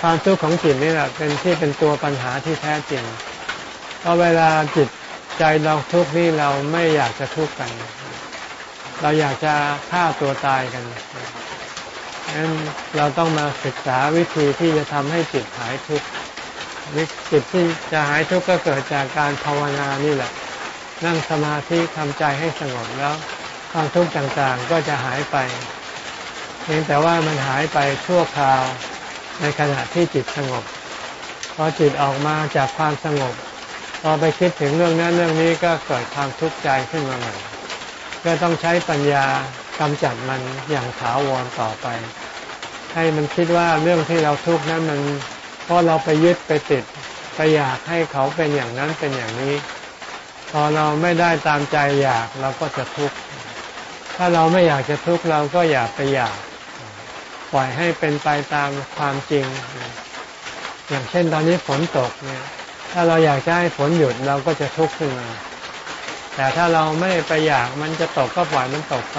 ความทุกข์ของจิตนี่แหละเป็นที่เป็นตัวปัญหาที่แท้จริงเพราะเวลาจิต ใจเราทุกข์นี่เราไม่อยากจะทุกข์กัน เราอยากจะฆ่าตัวตายกันงนั้นเราต้องมาศึกษาวิธีที่จะทำให้จิตหายทุกข์วิจิตที่จะหายทุกข์ก็เกิดจากการภาวนานี่แหละ นั่งสมาธิทำใจให้สงบแล้วความทุกข์ต่างๆก็จะหายไป เพียงแต่ว่ามันหายไปชั่วคราวในขณะที่จิตสงบ พอจิตออกมาจากความสงบ พอไปคิดถึงเรื่องนั้นเรื่องนี้ก็เกิดความทุกข์ใจขึ้นมาใหม่ก็ต้องใช้ปัญญากำจัดมันอย่างถาวรต่อไป ให้มันคิดว่าเรื่องที่เราทุกข์นั้นมันเพราะเราไปยึดไปติดไปอยากให้เขาเป็นอย่างนั้นเป็นอย่างนี้ พอเราไม่ได้ตามใจอยากเราก็จะทุกข์ถ้าเราไม่อยากจะทุกข์เราก็อย่าไปอยาก ปล่อยให้เป็นไปตามความจริง อย่างเช่นตอนนี้ฝนตกเนี่ย ถ้าเราอยากจะให้ฝนหยุดเราก็จะทุกข์ขึ้นมา แต่ถ้าเราไม่ไปอยากมันจะตกก็ปล่อยมันตกไป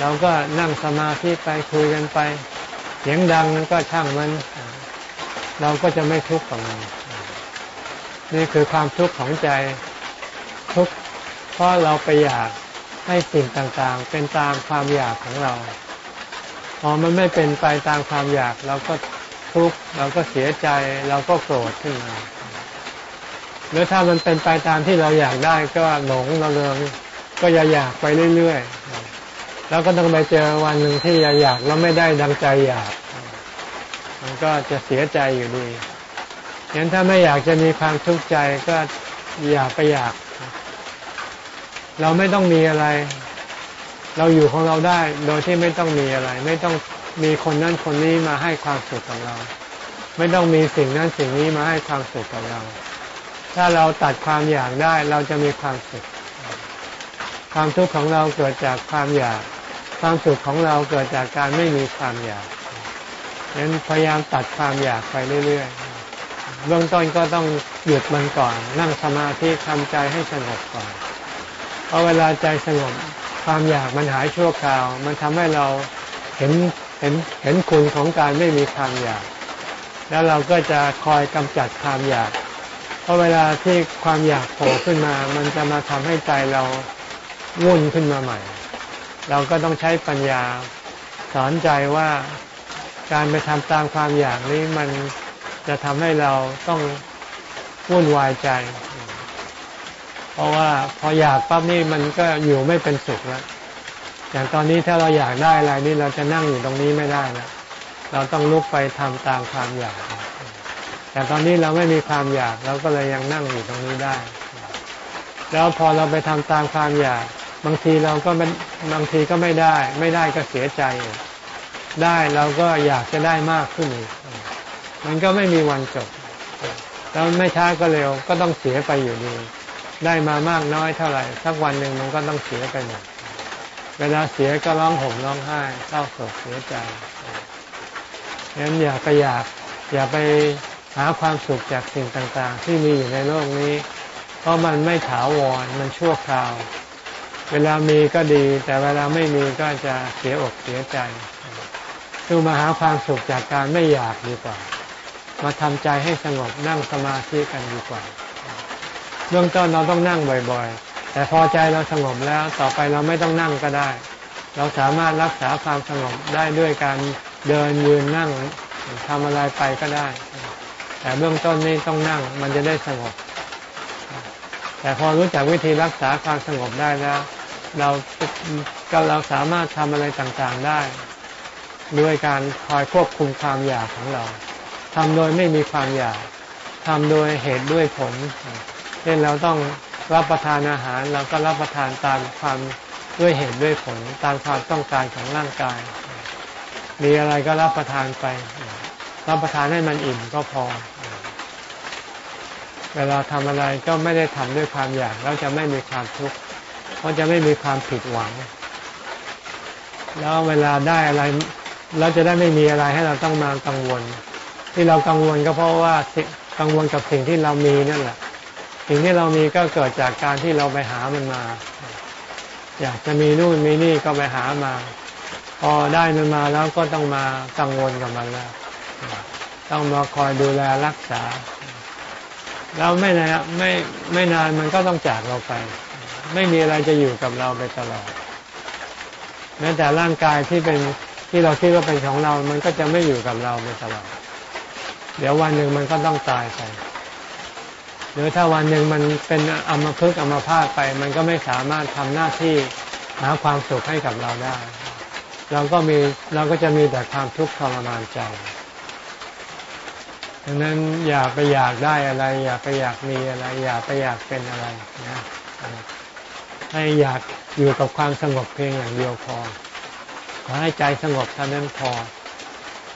เราก็นั่งสมาธิไปคุยกันไป เสียงดังนั้นก็ช่างมัน เราก็จะไม่ทุกข์กับมันนี่คือความทุกข์ของใจทุกข์เพราะเราไปอยากให้สิ่งต่างๆ เป็นตามความอยากของเรา พอมันไม่เป็นไปตามความอยากเราก็ทุกข์เราก็เสียใจเราก็โกรธขึ้นมา หรือถ้ามันเป็นไปตามที่เราอยากได้ก็หลงเราเลยก็อย่าอยากไปเรื่อยๆ แล้วก็ต้องไปเจอวันหนึ่งที่อยากอยากแล้วไม่ได้ดังใจอยาก มันก็จะเสียใจอยู่ดีงั้นถ้าไม่อยากจะมีความทุกข์ใจก็อย่าไปอยาก เราไม่ต้องมีอะไร เราอยู่ของเราได้โดยที่ไม่ต้องมีอะไร ไม่ต้องมีคนนั้นคนนี้มาให้ความสุขกับเรา ไม่ต้องมีสิ่งนั้นสิ่งนี้มาให้ความสุขกับเรา ถ้าเราตัดความอยากได้เราจะมีความสุข ความทุกข์ของเราเกิดจากความอยาก ความสุขของเราเกิดจากการไม่มีความอยากฉะนั้นพยายามตัดความอยากไปเรื่อยๆ เบื้องต้นก็ต้องหยุดมันก่อน นั่งสมาธิทำใจให้สงบก่อน เพราะเวลาใจสงบความอยากมันหายชั่วคราว มันทำให้เราเห็นเห็นเห็นคุณของการไม่มีความอยาก แล้วเราก็จะคอยกำจัดความอยาก ราะเวลาที่ความอยากโผล่ขึ้นมา มันจะมาทำให้ใจเราวุ่นขึ้นมาใหม่ เราก็ต้องใช้ปัญญาสอนใจว่าการไปทำตามความอยากนี้มันจะทำให้เราต้องวุ่นวายใจ เพราะว่าพออยากปั๊บนี่มันก็อยู่ไม่เป็นสุขแล้ว อย่างตอนนี้ถ้าเราอยากได้อะไรนี่เราจะนั่งอยู่ตรงนี้ไม่ได้แล้วเราต้องลุกไปทำตามความอยาก แต่ตอนนี้เราไม่มีความอยากเราก็เลยยังนั่งอยู่ตรงนี้ได้ แล้วพอเราไปทำตามความอยาก บางทีเราก็บางทีก็ไม่ได้ ไม่ได้ก็เสียใจ ได้เราก็อยากจะได้มากขึ้นอีกมันก็ไม่มีวันจบ แล้วไม่ช้าก็เร็วก็ต้องเสียไปอยู่ดี ได้มามากน้อยเท่าไหร่สักวันหนึ่งมันก็ต้องเสียไปหมดเวลาเสียก็ร้องห่มร้องไห้เศร้าโศกเสียใจงั้นอย่าไปอยาก อย่าไป หาความสุขจากสิ่งต่างๆ ที่มีอยู่ในโลกนี้ เพราะมันไม่ถาวรมันชั่วคราว เวลามีก็ดี แต่เวลาไม่มีก็จะเสียอกเสียใจดูมาหาความสุขจากการไม่อยากดีกว่า มาทำใจให้สงบนั่งสมาธิกันดีกว่า เบื้องต้นเราต้องนั่งบ่อยๆ แต่พอใจเราสงบแล้วต่อไปเราไม่ต้องนั่งก็ได้ เราสามารถรักษาความสงบได้ด้วยการเดินยืนนั่งทำอะไรไปก็ได้ แต่เบื้องต้นนี่ต้องนั่งมันจะได้สงบ แต่พอรู้จักวิธีรักษาความสงบได้แล้ว เราก็เราสามารถทำอะไรต่างๆได้ ด้วยการคอยควบคุมความอยากของเราทำโดยไม่มีความอยากทำโดยเหตุด้วยผลเช่นเราต้องรับประทานอาหารเราก็รับประทานตามความด้วยเหตุด้วยผลตามความต้องการของร่างกาย มีอะไรก็รับประทานไป รับประทานให้มันอิ่มก็พอ เวลาทำอะไรก็ไม่ได้ทำด้วยความอยากแล้วจะไม่มีความทุกข์เพราะจะไม่มีความผิดหวัง แล้วเวลาได้อะไรเราจะได้ไม่มีอะไรให้เราต้องมากังวล ที่เรากังวลก็เพราะว่ากังวลกับสิ่งที่เรามีนั่นแหละ สิ่งที่เรามีก็เกิดจากการที่เราไปหามันมา อยากจะมีนู่นมีนี่ก็ไปหามา พอได้มันมาแล้วก็ต้องมากังวลกับมันแล้ว ต้องมาคอยดูแลรักษา แล้วไม่นานไม่ไม่นานมันก็ต้องจากเราไป ไม่มีอะไรจะอยู่กับเราไปตลอดแม้แต่ร่างกายที่เป็นที่เราคิดว่าเป็นของเรา มันก็จะไม่อยู่กับเราไปตลอด เดี๋ยววันหนึ่งมันก็ต้องตายไป หรือถ้าวันหนึ่งมันเป็นอมพึกอมพาตไป มันก็ไม่สามารถทำหน้าที่หาความสุขให้กับเราได้ เราก็มีเราก็จะมีแต่ความทุกข์ทรมานใจ ดังนั้นอย่าไปอยากได้อะไร อย่าไปอยากมีอะไร อย่าไปอยากเป็นอะไรนะให้อยากอยู่กับความสงบเพียงอย่างเดียวพอขอให้ใจสงบเท่านั้นพอ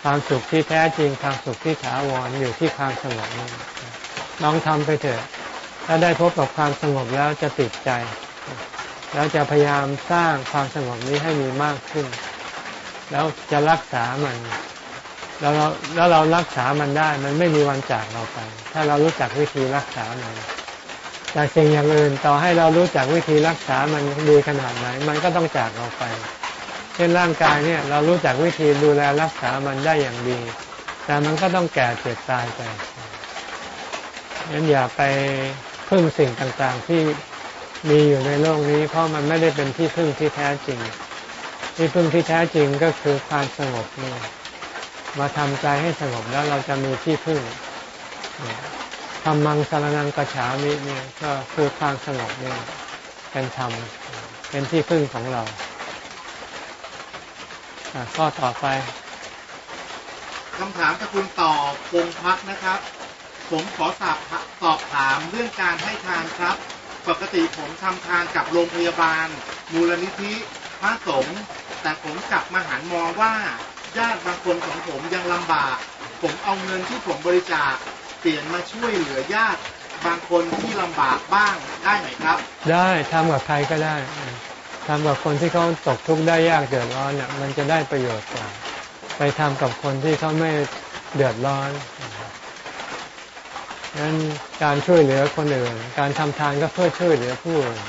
ความสุขที่แท้จริงความสุขที่ถาวรอยู่ที่ความสงบนี้ลองทำไปเถอะ ถ้าได้พบกับความสงบแล้วจะติดใจ แล้วจะพยายามสร้างความสงบนี้ให้มีมากขึ้น แล้วจะรักษามัน แล้วเราแล้วเรารักษามันได้ มันไม่มีวันจากเราไป ถ้าเรารู้จักวิธีรักษามันแต่สิ่งอย่างอื่นต่อให้เรารู้จักวิธีรักษามันดีขนาดไหน มันก็ต้องจากเราไป เช่นร่างกายเนี่ยเรารู้จักวิธีดูแลรักษามันได้อย่างดี แต่มันก็ต้องแก่เจ็บตายไปงั้นอย่าไปพึ่งสิ่งต่างๆที่มีอยู่ในโลกนี้ เพราะมันไม่ได้เป็นที่พึ่งที่แท้จริง ที่พึ่งที่แท้จริงก็คือความสงบนี่ มาทำใจให้สงบแล้วเราจะมีที่พึ่งทำมังสารนังกระฉามิเนี่ยก็คือความสงบเนี่ยเป็นธรรมเป็นที่พึ่งของเราข้อต่อไปคำถามจากคุณต่อพงพักนะครับ ผมขอสอบสอบถามเรื่องการให้ทานครับ ปกติผมทำทานกับโรงพยาบาล มูลนิธิพระสงฆ์แต่ผมกลับมาหันมองว่า ญาติบางคนของผมยังลำบาก ผมเอาเงินที่ผมบริจาคเปลี่ยนมาช่วยเหลือญาติบางคนที่ลำบากบ้างได้ไหมครับ ได้ทำกับใครก็ได้ทำกับคนที่เขาตกทุกข์ได้ยากเดือดร้อนเนี่ยมันจะได้ประโยชน์กว่าไปทำกับคนที่เขาไม่เดือดร้อนงั้นการช่วยเหลือคนอื่น การทำทานก็เพื่อช่วยเหลือผู้อื่น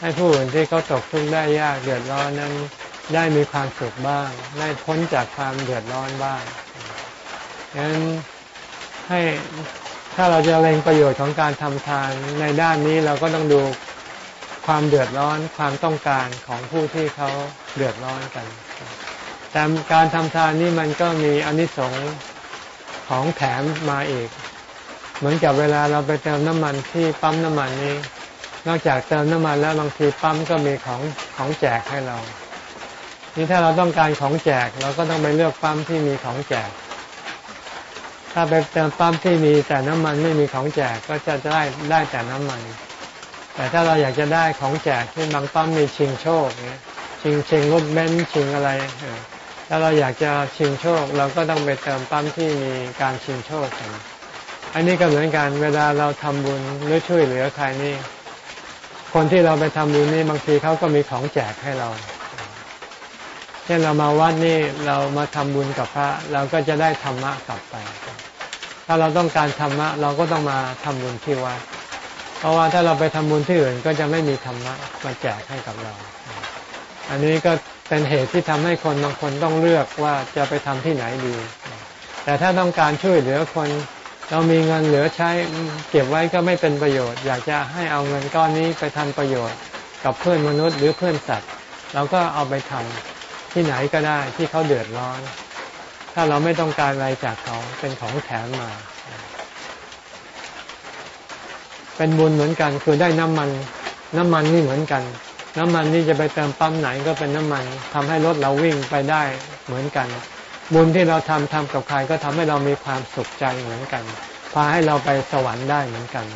ให้ผู้อื่นที่เขาตกทุกข์ได้ยากเดือดร้อนนั้น ได้มีความสุขบ้าง ได้พ้นจากความเดือดร้อนบ้างดังนั้นให้ถ้าเราจะเล็งประโยชน์ของการทำทานในด้านนี้เราก็ต้องดูความเดือดร้อนความต้องการของผู้ที่เขาเดือดร้อนกัน แต่การทำทานนี่มันก็มีอนิสงส์ของแถมมาอีก เหมือนกับเวลาเราไปเติมน้ำมันที่ปั๊มน้ำมันนี้ นอกจากเติมน้ำมันแล้วบางทีปั๊มก็มีของของแจกให้เรา นี่ถ้าเราต้องการของแจก เราก็ต้องไปเลือกปั๊มที่มีของแจก ถ้าไปเติมปั๊มที่มีแต่น้ำมันไม่มีของแจกก็จะได้ได้แต่น้ำมัน แต่ถ้าเราอยากจะได้ของแจกที่บางปั๊มมีชิงโชคเนี่ยชิงชิงรถเบนซ์ชิงอะไรถ้าเราอยากจะชิงโชค เราก็ต้องไปเติมปั๊มที่มีการชิงโชคกันอันนี้ก็เหมือนกันเวลาเราทำบุญหรือช่วยเหลือใครนี่คนที่เราไปทำบุญนี่บางทีเขาก็มีของแจกให้เรา ช่นเรามาวัดนี่เรามาทำบุญกับพระเราก็จะได้ธรรมะกลับไป ถ้าเราต้องการธรรมะเราก็ต้องมาทำบุญที่วัด เพราะว่าถ้าเราไปทำบุญที่อื่นก็จะไม่มีธรรมะมาแจกให้กับเรา อันนี้ก็เป็นเหตุที่ทำให้คนบางคนต้องเลือกว่าจะไปทำที่ไหนดี แต่ถ้าต้องการช่วยเหลือคนเรามีเงินเหลือใช้เก็บไว้ก็ไม่เป็นประโยชน์ อยากจะให้เอาเงินก้อนนี้ไปทำประโยชน์ กับเพื่อนมนุษย์หรือเพื่อนสัตว์ เราก็เอาไปทำ ที่ไหนก็ได้ที่เขาเดือดร้อน ถ้าเราไม่ต้องการอะไรจากเขาเป็นของแถมมา เป็นบุญเหมือนกันคือได้น้ำมัน น้ำมันนี่เหมือนกัน น้ำมันนี่จะไปเติมปั๊มไหนก็เป็นน้ำมันทำให้รถเราวิ่งไปได้เหมือนกัน บุญที่เราทำทำกับใครก็ทำให้เรามีความสุขใจเหมือนกัน พาให้เราไปสวรรค์ได้เหมือนกัน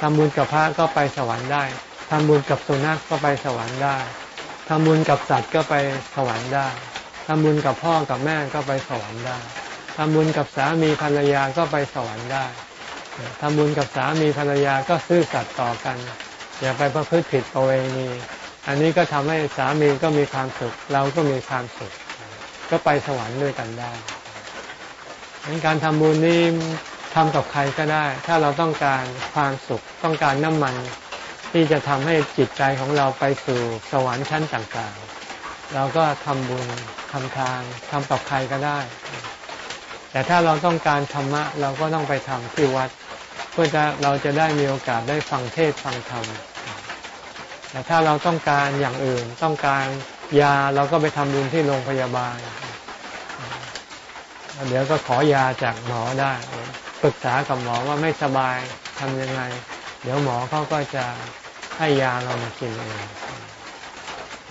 ทำบุญกับพระก็ไปสวรรค์ได้ทำบุญกับสุนัขก็ไปสวรรค์ได้ ทำบุญกับสัตว์ก็ไปสวรรค์ได้ทำบุญกับพ่อกับแม่ก็ไปสวรรค์ได้ทำบุญกับสามีภรรยาก็ไปสวรรค์ได้ทำบุญกับสามีภรรยาก็ซื่อสัตย์ต่อกัน อย่าไปประพฤติผิดประเวณี อันนี้ก็ทำให้สามีก็มีความสุข เราก็มีความสุข ก็ไปสวรรค์ด้วยกันได้การทำบุญนี้ทำกับใครก็ได้ ถ้าเราต้องการความสุข ต้องการน้ำมัน ที่จะทำให้จิตใจของเราไปสู่สวรรค์ชั้นต่างๆ เราก็ทำบุญทำทานทำกับใครก็ได้ แต่ถ้าเราต้องการธรรมะ เราก็ต้องไปทำที่วัด เพื่อจะเราจะได้มีโอกาสได้ฟังเทศฟังธรรม แต่ถ้าเราต้องการอย่างอื่นต้องการยาเราก็ไปทำบุญที่โรงพยาบาล เดี๋ยวก็ขอยาจากหมอได้ปรึกษากับหมอว่าไม่สบายทำยังไง เดี๋ยวหมอเขาก็จะให้ยาเรามากินเอง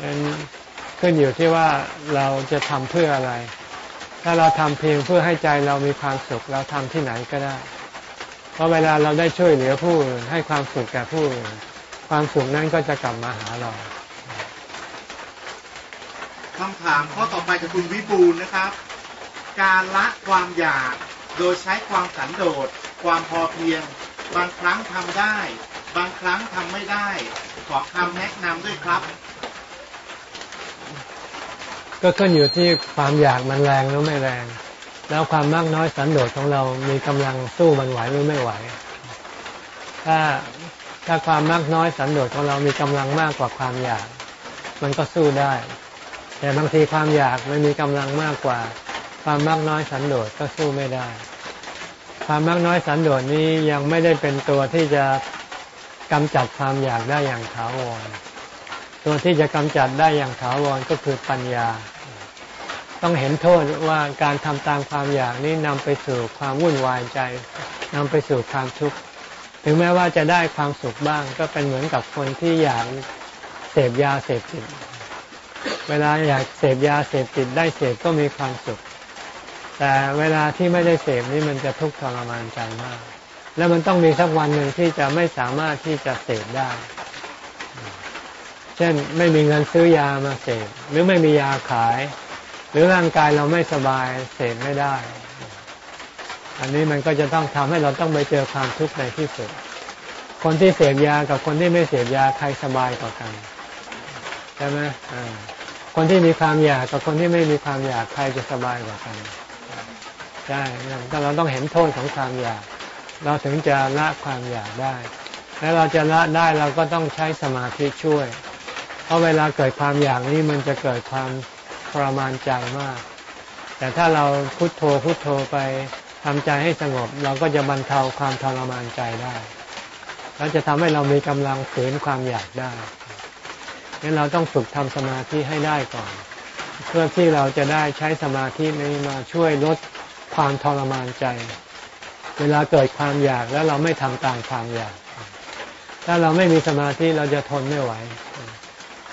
นั้นขึ้นอยู่ที่ว่าเราจะทำเพื่ออะไร ถ้าเราทำเพียงเพื่อให้ใจเรามีความสุขเราทำที่ไหนก็ได้ เพราะเวลาเราได้ช่วยเหลือผู้อื่นให้ความสุขแก่ผู้อื่นความสุขนั้นก็จะกลับมาหาเราคำถามข้อต่อไปจากคุณวิบูลนะครับ การละความอยากโดยใช้ความสันโดษ ความพอเพียง บางครั้งทำได้ บางครั้งทำไม่ได้ ขอคำแนะนำด้วยครับ ก็ขึ้นอยู่ที่ความอยากมันแรงหรือไม่แรง แล้วความมากน้อยสันโดษของเรามีกำลังสู้มันไหวหรือไม่ไหว ถ้าถ้าความมากน้อยสันโดษของเรามีกำลังมากกว่าความอยาก มันก็สู้ได้ แต่บางทีความอยากมันมีกำลังมากกว่า ความมากน้อยสันโดษก็สู้ไม่ได้ ความมากน้อยสันโดษนี้ยังไม่ได้เป็นตัวที่จะกำจัดความอยากได้อย่างถาวร ตัวที่จะกำจัดได้อย่างถาวรก็คือปัญญา ต้องเห็นโทษว่าการทำตามความอยากนี้นำไปสู่ความวุ่นวายใจนำไปสู่ความทุกข์ถึงแม้ว่าจะได้ความสุขบ้าง ก็เป็นเหมือนกับคนที่อยากเสพยาเสพติด เวลาอยากเสพยาเสพติดได้เสพก็มีความสุข แต่เวลาที่ไม่ได้เสพนี่มันจะทุกข์ทรมานใจมาก แล้วมันต้องมีสักวันหนึ่งที่จะไม่สามารถที่จะเสพได้ เช่นไม่มีเงินซื้อยามาเสพหรือไม่มียาขาย หรือร่างกายเราไม่สบายเสพไม่ได้ อันนี้มันก็จะต้องทำให้เราต้องไปเจอความทุกข์ในที่สุด คนที่เสพยากับคนที่ไม่เสพยาใครสบายกว่ากันใช่ไหมคนที่มีความอยากกับคนที่ไม่มีความอยากใครจะสบายกว่ากัน ใช่แต่เราต้องเห็นโทษของความอยาก เราถึงจะละความอยากได้ แล้วเราจะละได้เราก็ต้องใช้สมาธิช่วย เพราะเวลาเกิดความอยากนี้มันจะเกิดความทรมานใจมาก แต่ถ้าเราพุโทโธพุโทโธไปทำใจให้สงบ เราก็จะบรรเทาความทรมานใจได้ แล้วจะทำให้เรามีกำลังฝืนความอยากได้งั้นเราต้องฝึกทำสมาธิให้ได้ก่อน เพื่อที่เราจะได้ใช้สมาธินี้มาช่วยลด ความทรมานใจ เวลาเกิดความอยากแล้วเราไม่ทำตามความอยาก ถ้าเราไม่มีสมาธิเราจะทนไม่ไหว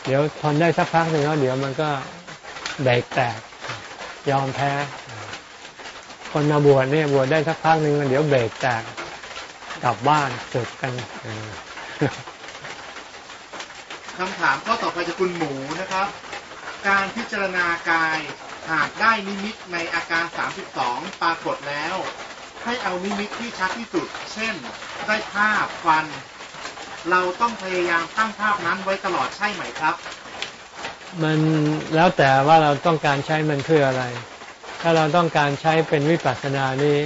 เดี๋ยวทนได้สักพักหนึ่งแล้วเดี๋ยวมันก็เบรกแตก ยอมแพ้ คนมาบวชเนี่ยบวชได้สักพักหนึ่งเดี๋ยวเบรกแตกกลับบ้านสึกกันคำถามข้อต่อไปจากคุณหมูนะครับ การพิจารณากาย หากได้นิมิตในอาการ 32 ปรากฏแล้ว ให้เอานิมิตที่ชัดที่สุด เช่น ได้ภาพฟัน เราต้องพยายามตั้งภาพนั้นไว้ตลอดใช่ไหมครับ มันแล้วแต่ว่าเราต้องการใช้มันเพื่ออะไร ถ้าเราต้องการใช้เป็นวิปัสสนานี้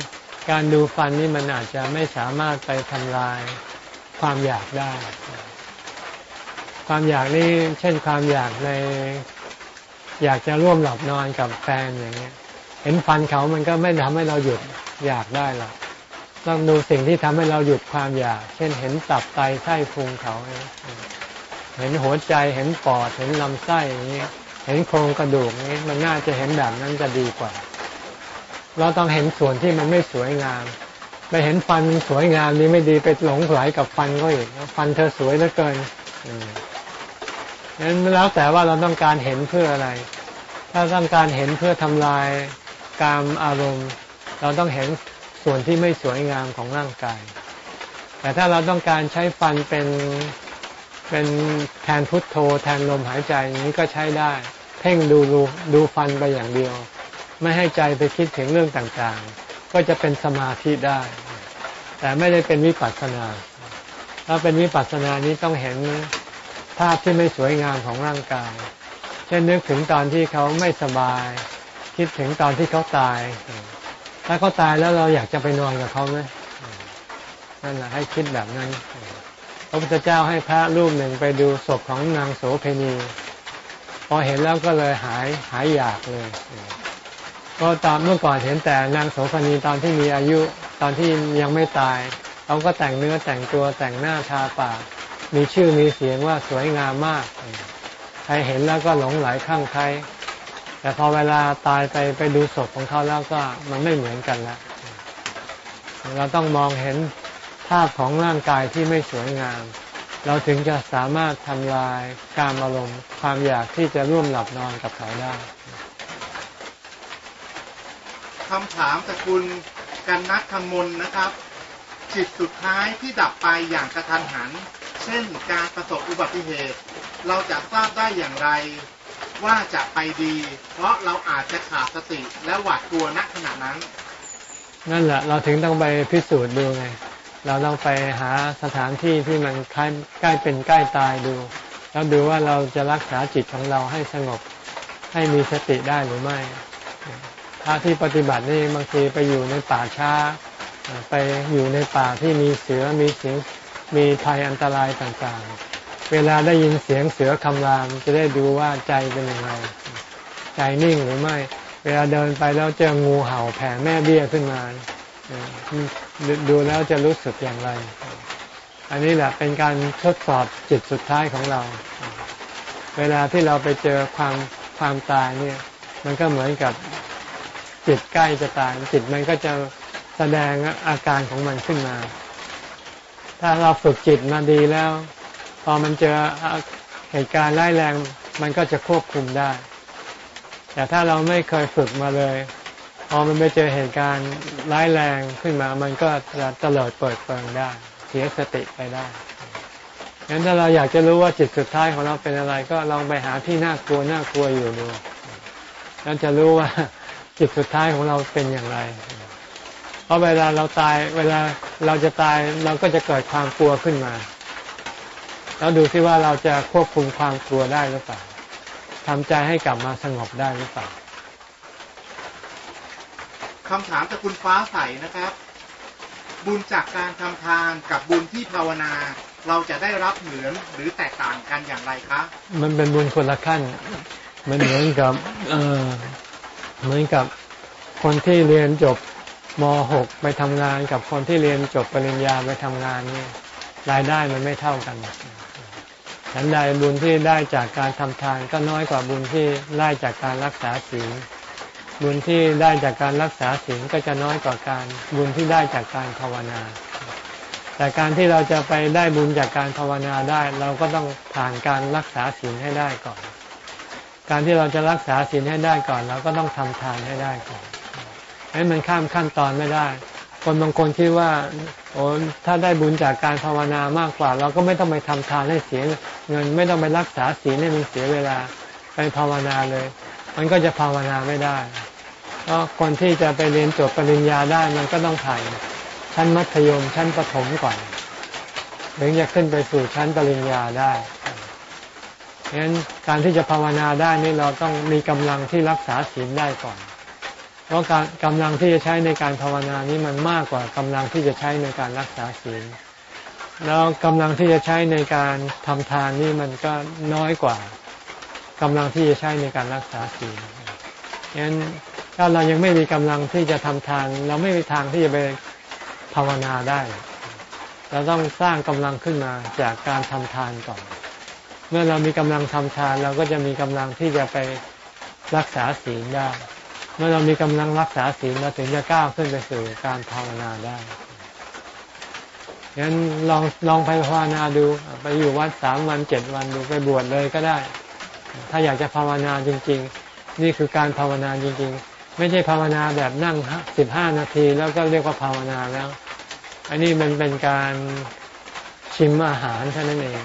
การดูฟันนี่มันอาจจะไม่สามารถไปทำลายความอยากได้ ความอยากนี่เช่นความอยากใน อยากจะร่วมหลับนอนกับแฟนอย่างเงี้ย เห็นฟันเขามันก็ไม่ทำให้เราหยุดอยากได้หรอกต้องดูสิ่งที่ทำให้เราหยุดความอยาก เช่นเห็นตับไตไส้พุงเขาเนี่ยเห็นหัวใจเห็นปอดเห็นลำไส้อย่างนี้ย เห็นโครงกระดูกนี้มันน่าจะเห็นแบบนั้นจะดีกว่า เราต้องเห็นส่วนที่มันไม่สวยงามไปเห็นฟันสวยงามนี่ไม่ดีไปหลงไหลกับฟันก็อีกฟันเธอสวยเหลือเกิน นั้นแล้วแต่ว่าเราต้องการเห็นเพื่ออะไร ถ้าต้องการเห็นเพื่อทำลายกามอารมณ์ เราต้องเห็นส่วนที่ไม่สวยงามของร่างกาย แต่ถ้าเราต้องการใช้ฟันเป็นเป็นแทนพุทโธแทนลมหายใจนี้ก็ใช้ได้ เพ่งดูดูดูฟันไปอย่างเดียว ไม่ให้ใจไปคิดถึงเรื่องต่างๆ ก็จะเป็นสมาธิได้ แต่ไม่ได้เป็นวิปัสสนา ถ้าเป็นวิปัสสนานี้ต้องเห็น ภาพที่ไม่สวยงามของร่างกาย เช่นนึกถึงตอนที่เขาไม่สบาย คิดถึงตอนที่เขาตาย ถ้าเขาตายแล้วเราอยากจะไปนอนกับเขาไหมนั่นแหละให้คิดแบบนั้น พระพุทธเจ้าให้พระรูปหนึ่งไปดูศพของนางโสเพณี พอเห็นแล้วก็เลยหายหายอยากเลยก็ตามเมื่อก่อนเห็นแต่นางโสเพณีตอนที่มีอายุตอนที่ยังไม่ตายเขาก็แต่งเนื้อแต่งตัวแต่งหน้าทาปาก มีชื่อมีเสียงว่าสวยงามมาก ใครเห็นแล้วก็หลงไหลข้างใคร แต่พอเวลาตายไปไปดูศพของเขาแล้วก็มันไม่เหมือนกันแล้วเราต้องมองเห็นภาพของร่างกายที่ไม่สวยงาม เราถึงจะสามารถทำลายการอารมณ์ความอยากที่จะร่วมหลับนอนกับเขาได้คำถามจากคุณกันนัทธมนนะครับ จิตสุดท้ายที่ดับไปอย่างกระทันหัน เช่นการประสบอุบัติเหตุ เราจะทราบได้อย่างไร ว่าจะไปดี เพราะเราอาจจะขาดสติและหวาดกลัวณขณะนั้น นั่นแหละเราถึงต้องไปพิสูจน์ดูไง เราต้องไปหาสถานที่ที่มันใกล้ใกล้เป็นใกล้ตายดู แล้วดูว่าเราจะรักษาจิตของเราให้สงบให้มีสติได้หรือไม่พระที่ปฏิบัตินี่บางทีไปอยู่ในป่าช้า ไปอยู่ในป่าที่มีเสือมีเสียง มีภัยอันตรายต่างๆ เวลาได้ยินเสียงเสือคำรามจะได้ดูว่าใจเป็นยังไง ใจนิ่งหรือไม่ เวลาเดินไปแล้วเจองูเห่าแผ่แม่เบี้ยขึ้นมาดูแล้วจะรู้สึกอย่างไร อันนี้แหละเป็นการทดสอบจิตสุดท้ายของเรา เวลาที่เราไปเจอความความตายเนี่ย มันก็เหมือนกับจิตใกล้จะตายจิตมันก็จะแสดงอาการของมันขึ้นมา ถ้าเราฝึกจิตมาดีแล้ว พอมันเจอเหตุการณ์ร้ายแรงมันก็จะควบคุมได้ แต่ถ้าเราไม่เคยฝึกมาเลย พอมันไปเจอเหตุการณ์ร้ายแรงขึ้นมา มันก็จะเตลิดเปิดเปิงได้ เสียสติไปได้งั้นถ้าเราอยากจะรู้ว่าจิตสุดท้ายของเราเป็นอะไร ก็ลองไปหาที่น่ากลัวน่ากลัวอยู่ดูแล้วจะรู้ว่าจิตสุดท้ายของเราเป็นอย่างไร เพราะเวลาเราตายเวลาเราจะตายเราก็จะเกิดความกลัวขึ้นมา แล้วดูซิว่าเราจะควบคุมความกลัวได้หรือเปล่าทำใจให้กลับมาสงบได้หรือเปล่าคำถามจากคุณฟ้าใสนะครับ บุญจากการทำทานกับบุญที่ภาวนา เราจะได้รับเหมือนหรือแตกต่างกันอย่างไรคะ มันเป็นบุญคนละขั้น มันเหมือนกับเออเหมือนกับคนที่เรียนจบ ม .6 ไปทำงานกับคนที่เรียนจบปริญญาไปทำงานนี่รายได้มันไม่เท่ากันฉันใดบุญที่ได้จากการทำทานก็น้อยกว่าบุญที่ได้จากการรักษาศีลบุญที่ได้จากการรักษาศีลก็จะน้อยกว่าการบุญที่ได้จากการภาวนา แต่การที่เราจะไปได้บุญจากการภาวนาได้ เราก็ต้องผ่านการรักษาศีลให้ได้ก่อน การที่เราจะรักษาศีลให้ได้ก่อน เราก็ต้องทำทานให้ได้ก่อน ให้มันข้ามขั้นตอนไม่ได้ คนบางคนคิดว่าโอ้ถ้าได้บุญจากการภาวนามากกว่า เราก็ไม่ต้องไปทำทานให้เสียเงินไม่ต้องไปรักษาศีลให้มันเสียเวลาไปภาวนาเลย มันก็จะภาวนาไม่ได้ เพราะคนที่จะไปเรียนจบปริญญาได้มันก็ต้องผ่านชั้นมัธยมชั้นประถมก่อนถึงจะขึ้นไปสู่ชั้นปริญญาได้ฉะนั้นการที่จะภาวนาได้นี่เราต้องมีกำลังที่รักษาศีลได้ก่อน เพราะการกำลังที่จะใช้ในการภาวนานี้มันมากกว่ากำลังที่จะใช้ในการรักษาศีลแล้วกำลังที่จะใช้ในการทำทานนี่มันก็น้อยกว่ากำลังที่จะใช้ในการรักษาศีลฉะนั้นถ้าเรายังไม่มีกำลังที่จะทำทาน เราไม่มีทางที่จะไปภาวนาได้ เราต้องสร้างกำลังขึ้นมาจากการทำทานก่อน เมื่อเรามีกำลังทำทาน เราก็จะมีกำลังที่จะไปรักษาศีลได้ เมื่อเรามีกำลังรักษาศีลเราถึงจะก้าวขึ้นไปสู่การภาวนาได้งั้นลองลองไปภาวนาดู ไปอยู่วัดสามวันเจ็ดวันดูไปบวชเลยก็ได้ ถ้าอยากจะภาวนาจริง ๆ นี่คือการภาวนาจริง ๆ ไม่ใช่ภาวนาแบบนั่งสิบห้านาที แล้วก็เรียกว่าภาวนาแล้ว อันนี้มันเป็นการชิมอาหารเท่านั้นเอง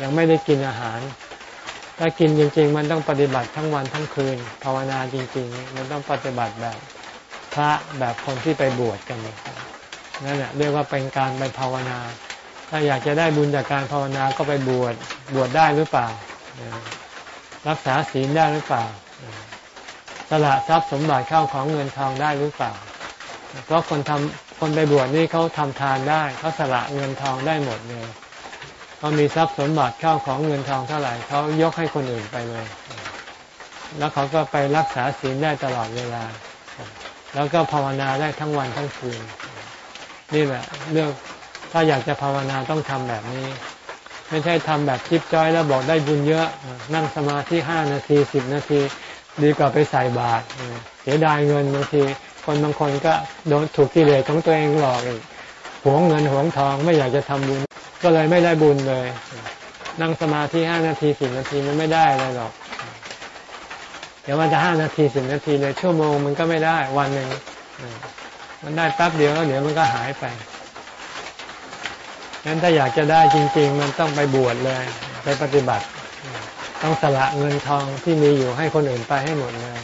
ยังไม่ได้กินอาหาร ถ้ากินจริง ๆ มันต้องปฏิบัติทั้งวันทั้งคืน ภาวนาจริง ๆ มันต้องปฏิบัติแบบพระแบบคนที่ไปบวชกันนั่นแหละเรียกว่าเป็นการไปภาวนา ถ้าอยากจะได้บุญจากการภาวนาก็ไปบวชบวชได้หรือเปล่า รักษาศีลได้หรือเปล่าสละทรัพย์สมบัติเข้าของเงินทองได้หรือเปล่า เพราะคนทำคนไปบวชนี่เขาทำทานได้เขาสละเงินทองได้หมดเลย เขามีทรัพย์สมบัติเข้าของเงินทองเท่าไหร่เขายกให้คนอื่นไปเลย แล้วเขาก็ไปรักษาศีลได้ตลอดเวลา แล้วก็ภาวนาได้ทั้งวันทั้งคืน นี่แหละเรื่องถ้าอยากจะภาวนาต้องทำแบบนี้ ไม่ใช่ทำแบบจิ๊บจ้อยแล้วบอกได้บุญเยอะนั่งสมาธิห้านาทีสิบนาที ดีกว่าไปใส่บาตรเสียดายเงินบางทีคนบางคนก็โดนถูกกิเลสของตัวเองหลอกอีก หวงเงินหวงทองไม่อยากจะทำบุญ ก็เลยไม่ได้บุญเลย นั่งสมาธิห้านาทีสิบนาทีมันไม่ได้อะไรหรอก เดี๋ยวมันจะห้านาทีสิบนาทีเลยชั่วโมงมันก็ไม่ได้วันหนึ่งมันได้แป๊บเดียวแล้วเดี๋ยวมันก็หายไปงั้นถ้าอยากจะได้จริง ๆ มันต้องไปบวชเลย ไปปฏิบัติ ต้องสละเงินทองที่มีอยู่ให้คนอื่นไปให้หมดเลย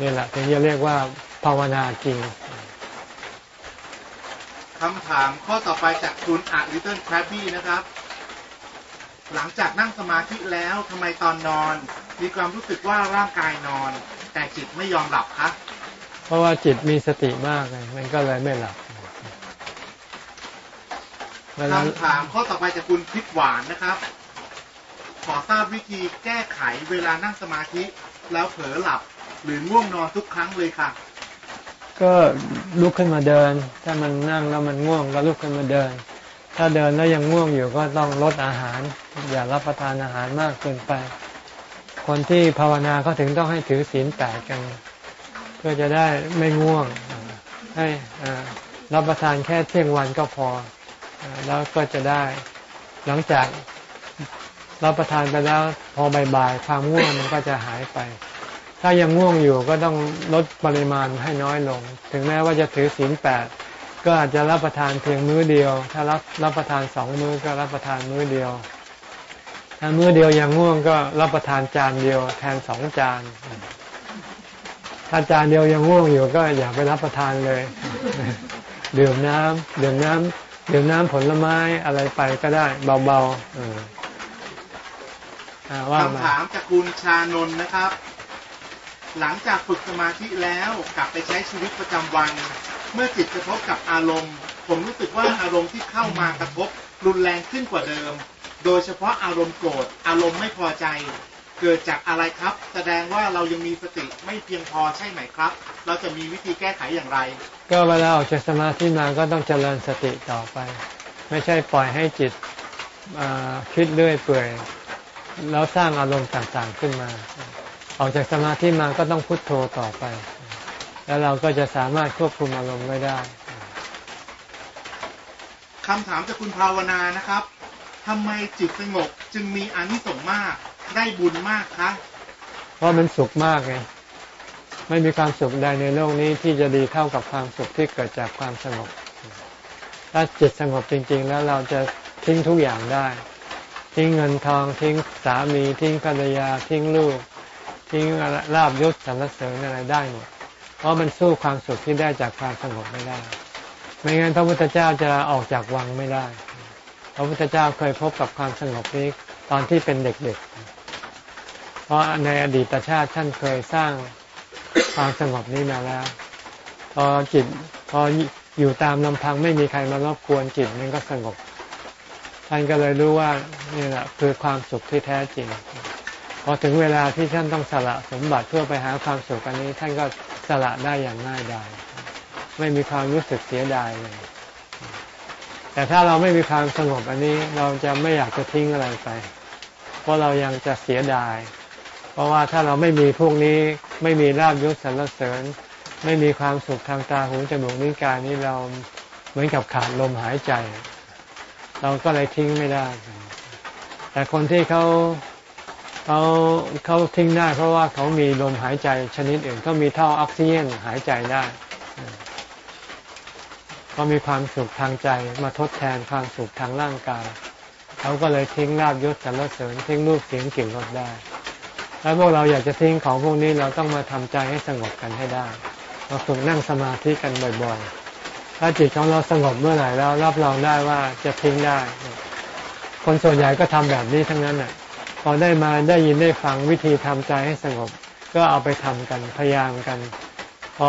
นี่แหละถึงจะเรียกว่าภาวนาจริง คำถามข้อต่อไปจากคุณอาริเติลแครบบี้นะครับ หลังจากนั่งสมาธิแล้วทำไมตอนนอน มีความรู้สึกว่าร่างกายนอน แต่จิตไม่ยอมหลับคะเพราะว่าจิตมีสติมากไงมันก็เลยไม่หลับเวลาคำถามข้อต่อไปจากคุณพิษหวานนะครับ ขอทราบวิธีแก้ไขเวลานั่งสมาธิ แล้วเผลอหลับหรือง่วงนอนทุกครั้งเลยค่ะ ก็ลุกขึ้นมาเดิน ถ้ามันนั่งแล้วมันง่วงก็ลุกขึ้นมาเดิน ถ้าเดินแล้วยังง่วงอยู่ก็ต้องลดอาหาร อย่ารับประทานอาหารมากเกินไป คนที่ภาวนาเขาถึงต้องให้ถือศีลแปดกัน เพื่อจะได้ไม่ง่วง ให้อ่ารับประทานแค่เที่ยงวันก็พออแล้วก็จะได้หลังจากรับประทานไปแล้วพอบ่ายๆความง่วงมันก็จะหายไป ถ้ายังง่วงอยู่ก็ต้องลดปริมาณให้น้อยลง ถึงแม้ว่าจะถือศีลแปดก็อาจจะรับประทานเพียงมื้อเดียว ถ้ารับรับประทานสองมื้อก็รับประทานมื้อเดียว ถ้ามื้อเดียวยังง่วงก็รับประทานจานเดียวแทนสองจาน ถ้าจานเดียวยังง่วงอยู่ก็อย่าไปรับประทานเลยดื่มน้ำดื่มน้ำดื่มน้ำผลไม้อะไรไปก็ได้เบาๆคำถามจากคุณชานนท์นะครับ หลังจากฝึกสมาธิแล้วกลับไปใช้ชีวิตประจำวัน เมื่อจิตกระทบกับอารมณ์ ผมรู้สึกว่าอารมณ์ที่เข้ามากระทบรุนแรงขึ้นกว่าเดิม โดยเฉพาะอารมณ์โกรธอารมณ์ไม่พอใจ เกิดจากอะไรครับ แสดงว่าเรายังมีสติไม่เพียงพอใช่ไหมครับ เราจะมีวิธีแก้ไขอย่างไร ก็เวลาออกจากสมาธิมาก็ต้องเจริญสติต่อไป ไม่ใช่ปล่อยให้จิตอ่าคิดเรื่อยเปื่อยแล้วสร้างอารมณ์ต่างๆขึ้นมา ออกจากสมาธิมาก็ต้องพุทโธต่อไป แล้วเราก็จะสามารถควบคุมอารมณ์ไว้ได้คำถามจากคุณภาวนานะครับทำไมจิตสงบจึงมีอานิสงส์มากได้บุญมากคะเพราะมันสุขมากไงไม่มีความสุขใดในโลกนี้ที่จะดีเท่ากับความสุขที่เกิดจากความสงบ ถ้าจิตสงบจริง ๆ แล้วเราจะทิ้งทุกอย่างได้ ทิ้งเงินทองทิ้งสามีทิ้งภรรยาทิ้งลูก ทิ้งลาบยศสรรเสริญอะไรได้หมด เพราะมันสู้ความสุขที่ได้จากความสงบไม่ได้ ไม่งั้นพระพุทธเจ้าจะออกจากวังไม่ได้ พระพุทธเจ้าเคยพบกับความสงบนี้ตอนที่เป็นเด็กๆ เพราะในอดีตชาติท่านเคยสร้างความสงบนี้มาแล้ว พอจิตพออยู่ตามลำพังไม่มีใครมารบกวนจิตมันก็สงบ ท่านก็เลยรู้ว่านี่แหละคือความสุขที่แท้จริง พอถึงเวลาที่ท่านต้องสละสมบัติเพื่อไปหาความสุขอันนี้ท่านก็สละได้อย่างง่ายดายไม่มีความรู้สึกเสียดายเลยแต่ถ้าเราไม่มีความสงบอันนี้เราจะไม่อยากจะทิ้งอะไรไป เพราะเรายังจะเสียดาย เพราะว่าถ้าเราไม่มีพวกนี้ไม่มีลาบยศสรรเสริญ ไม่มีความสุขทางตาหูจมูกนิ้วกายนี้เราเหมือนกับขาดลมหายใจ เราก็เลยทิ้งไม่ได้ แต่คนที่เขา เขาเขาทิ้งได้ เพราะว่าเขามีลมหายใจชนิดอื่นเขามีท่อออกซิเจนหายใจได้เขามีความสุขทางใจมาทดแทนความสุขทางร่างกายเขาก็เลยทิ้งลาบยศสรรเสริญทิ้งรูปเสียงกลิ่นรสได้ แล้วพวกเราอยากจะทิ้งของพวกนี้เราต้องมาทำใจให้สงบกันให้ได้มาฝึกนั่งสมาธิกันบ่อยๆ ถ้าจิตของเราสงบเมื่อไหร่แล้วรับรองได้ว่าจะทิ้งได้ คนส่วนใหญ่ก็ทำแบบนี้ทั้งนั้นน่ะ พอได้มาได้ยินได้ฟังวิธีทำใจให้สงบ ก็เอาไปทำกันพยายามกัน พอ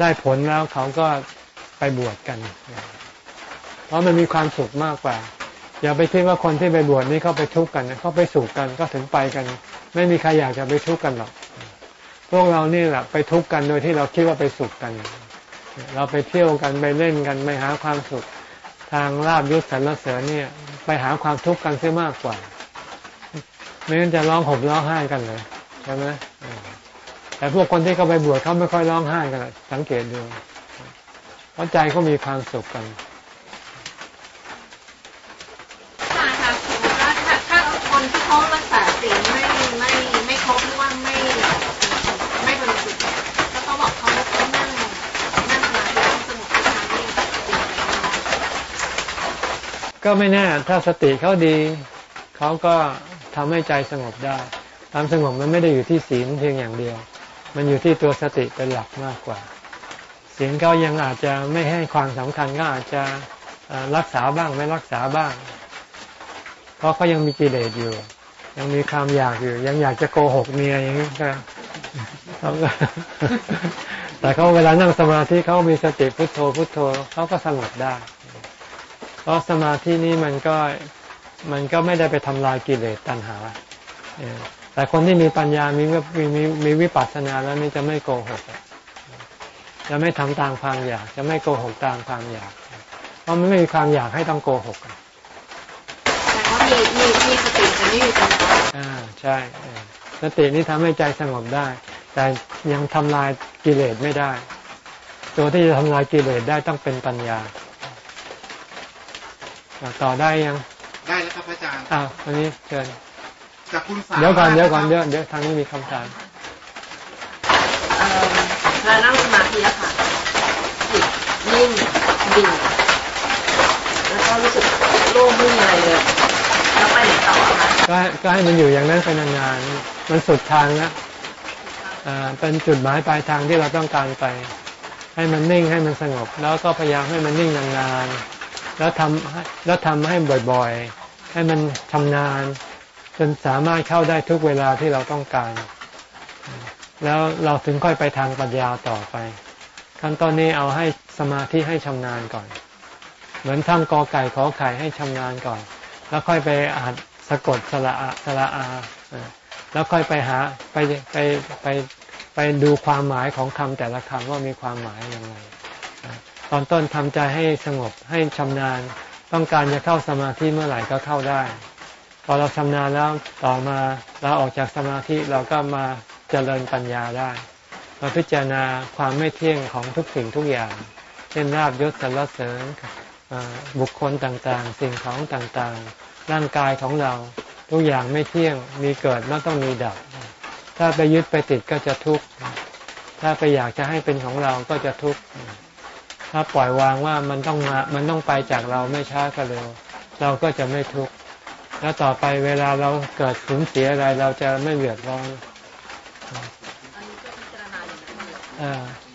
ได้ผลแล้วเขาก็ไปบวชกัน เพราะมันมีความสุขมากกว่า อย่าไปคิดว่าคนที่ไปบวชนี่เขาไปทุกข์กันเขาไปสุขกันก็ถึงไปกัน ไม่มีใครอยากจะไปทุกข์กันหรอก พวกเรานี่แหละไปทุกข์กันโดยที่เราคิดว่าไปสุขกัน เราไปเที่ยวกันไปเล่นกันไปหาความสุข ทางลาบยศสรรเสริญเนี่ย ไปหาความทุกข์กันเสียมากกว่า ไม่งั้นจะร้องห่มร้องไห้กันเลยใช่ไหมแต่พวกคนที่เขาไปบวชเขาไม่ค่อยร้องไห้กันสังเกตดูเพราะใจเขามีความสุขกันค่ค่ะสมมติว่าถ้าคนที่เขารักษาศีลไม่ไม่ไม่ครบหรือว่าไม่ไม่บริสุทธิ์ก็ต้องบอกเขาว่าเขานั่งนั่งสมาธิต้องสงบทุกครั้งนี่จก็ไม่แน่ถ้าสติเขาดี เขาก็ ทำให้ใจสงบได้ความสงบมันไม่ได้อยู่ที่ศีลเพียงอย่างเดียว มันอยู่ที่ตัวสติเป็นหลักมากกว่าศีลเขายังอาจจะไม่ให้ความสำคัญก็อาจจะรักษาบ้างไม่รักษาบ้าง เพราะเขายังมีกิเลสอยู่ ยังมีความอยากอยู่ ยังอยากจะโกหกเมียอย่างนี้ก็เขาก็แต่เขาเวลานั่งสมาธิเขามีสติพุทโธพุทโธเขาก็สงบได้ เพราะสมาธินี้มันก็ มันก็ไม่ได้ไปทำลายกิเลสตัณหาเออแต่คนที่มีปัญญามีมีมีมีวิปัสสนาแล้วนี่จะไม่โกหกอะจะไม่ทำตามความอยาก จะไม่โกหกตามความอยาก เพราะมันไม่มีความอยากให้ต้องโกหกอะแต่ว่ามีมีมีสติแต่ไม่มีปัญญาอ่าใช่เออสตินี่ทำให้ใจสงบได้ แต่ยังทำลายกิเลสไม่ได้ ตัวที่จะทำลายกิเลสได้ต้องเป็นปัญญาอะต่อได้ยัง ได้แล้วครับอาจารย์อ่าวันนี้เชิญจากคุณสาวเดี๋ยวก่อนเดี๋ยวก่อนะเดี๋คยวรับเดี๋ยวทางนี้มีคำถามเอ่อเวลานั่งสมาธิอะค่ะจิตนิ่งดิ่งแล้วก็รู้สึกโล่งไม่มีอะไรเลยแล้วไปไหนต่อคะก็ให้ก็ให้มันอยู่อย่างนั้นไปนานๆมันสุดทางแล้วอ่าเป็นจุดหมายปลายทางที่เราต้องการไป ให้มันนิ่งให้มันสงบ แล้วก็พยายามให้มันนิ่งนานๆแล้วทำให้แล้วทำให้บ่อยๆ ให้มันชำนาญจนสามารถเข้าได้ทุกเวลาที่เราต้องการ แล้วเราถึงค่อยไปทางปัญญาต่อไป ขั้นตอนนี้เอาให้สมาธิให้ชำนาญก่อน เหมือนท่องกอไก่ขอไข่ให้ชำนาญก่อน แล้วค่อยไปอ่านสะกดสระอะสระอาแล้วค่อยไปหาไปไปไปไปดูความหมายของคำแต่ละคำว่ามีความหมายอยังไงตอนต้นทำใจให้สงบให้ชำนาญ ต้องการจะเข้าสมาธิเมื่อไหร่ก็เข้าได้ พอเราชำนาญแล้วต่อมาเราออกจากสมาธิเราก็มาเจริญปัญญาได้มาพิจารณาความไม่เที่ยงของทุกสิ่งทุกอย่าง เช่นราบยศสรรเสริญบุคคลต่างๆ สิ่งของต่างๆ ร่างกายของเราทุกอย่างไม่เที่ยงมีเกิดแล้วต้องมีดับ ถ้าไปยึดไปติดก็จะทุกข์ถ้าไปอยากจะให้เป็นของเราก็จะทุกข์ ถ้าปล่อยวางว่ามันต้องมา มันต้องไปจากเราไม่ช้าก็เร็ว เราก็จะไม่ทุกข์ แล้วต่อไปเวลาเราเกิดสูญเสียอะไรเราจะไม่เดือดร้อน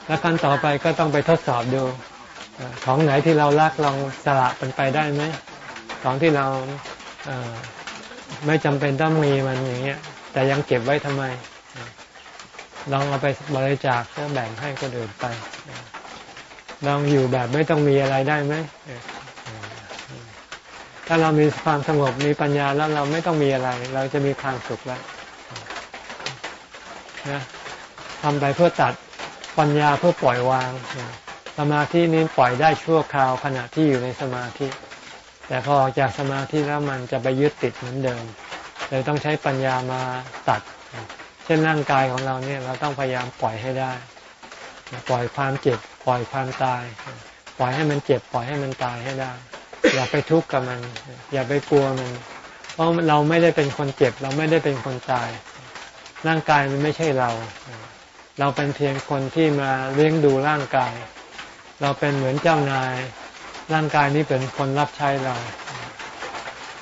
แล้วกันต่อไปก็ต้องไปทดสอบดู ของไหนที่เรารักลองสละเป็นไปได้ไหม ของที่เราไม่จำเป็นต้องมีมันอย่างเงี้ย แต่ยังเก็บไว้ทำไม ลองเอาไปบริจาคก็แบ่งให้คนอื่นไป ลองอยู่แบบไม่ต้องมีอะไรได้ไหมถ้าเรามีความสงบมีปัญญาแล้วเราไม่ต้องมีอะไร เราจะมีความสุขแล้วนะทำไปเพื่อตัดปัญญาเพื่อปล่อยวางสมาธินี้ปล่อยได้ชั่วคราวขณะที่อยู่ในสมาธิ แต่พอออกจากสมาธิแล้วมันจะไปยึดติดเหมือนเดิมเลยต้องใช้ปัญญามาตัด เช่นร่างกายของเราเนี่ยเราต้องพยายามปล่อยให้ได้ ปล่อยความเจ็บ ปล่อยความตาย ปล่อยให้มันเจ็บ ปล่อยให้มันตายให้ได้ อย่าไปทุกข์กับมัน อย่าไปกลัวมัน เพราะเราไม่ได้เป็นคนเจ็บ เราไม่ได้เป็นคนตาย ร่างกายมันไม่ใช่เรา เราเป็นเพียงคนที่มาเลี้ยงดูร่างกาย เราเป็นเหมือนเจ้านาย ร่างกายนี้เป็นคนรับใช้เรา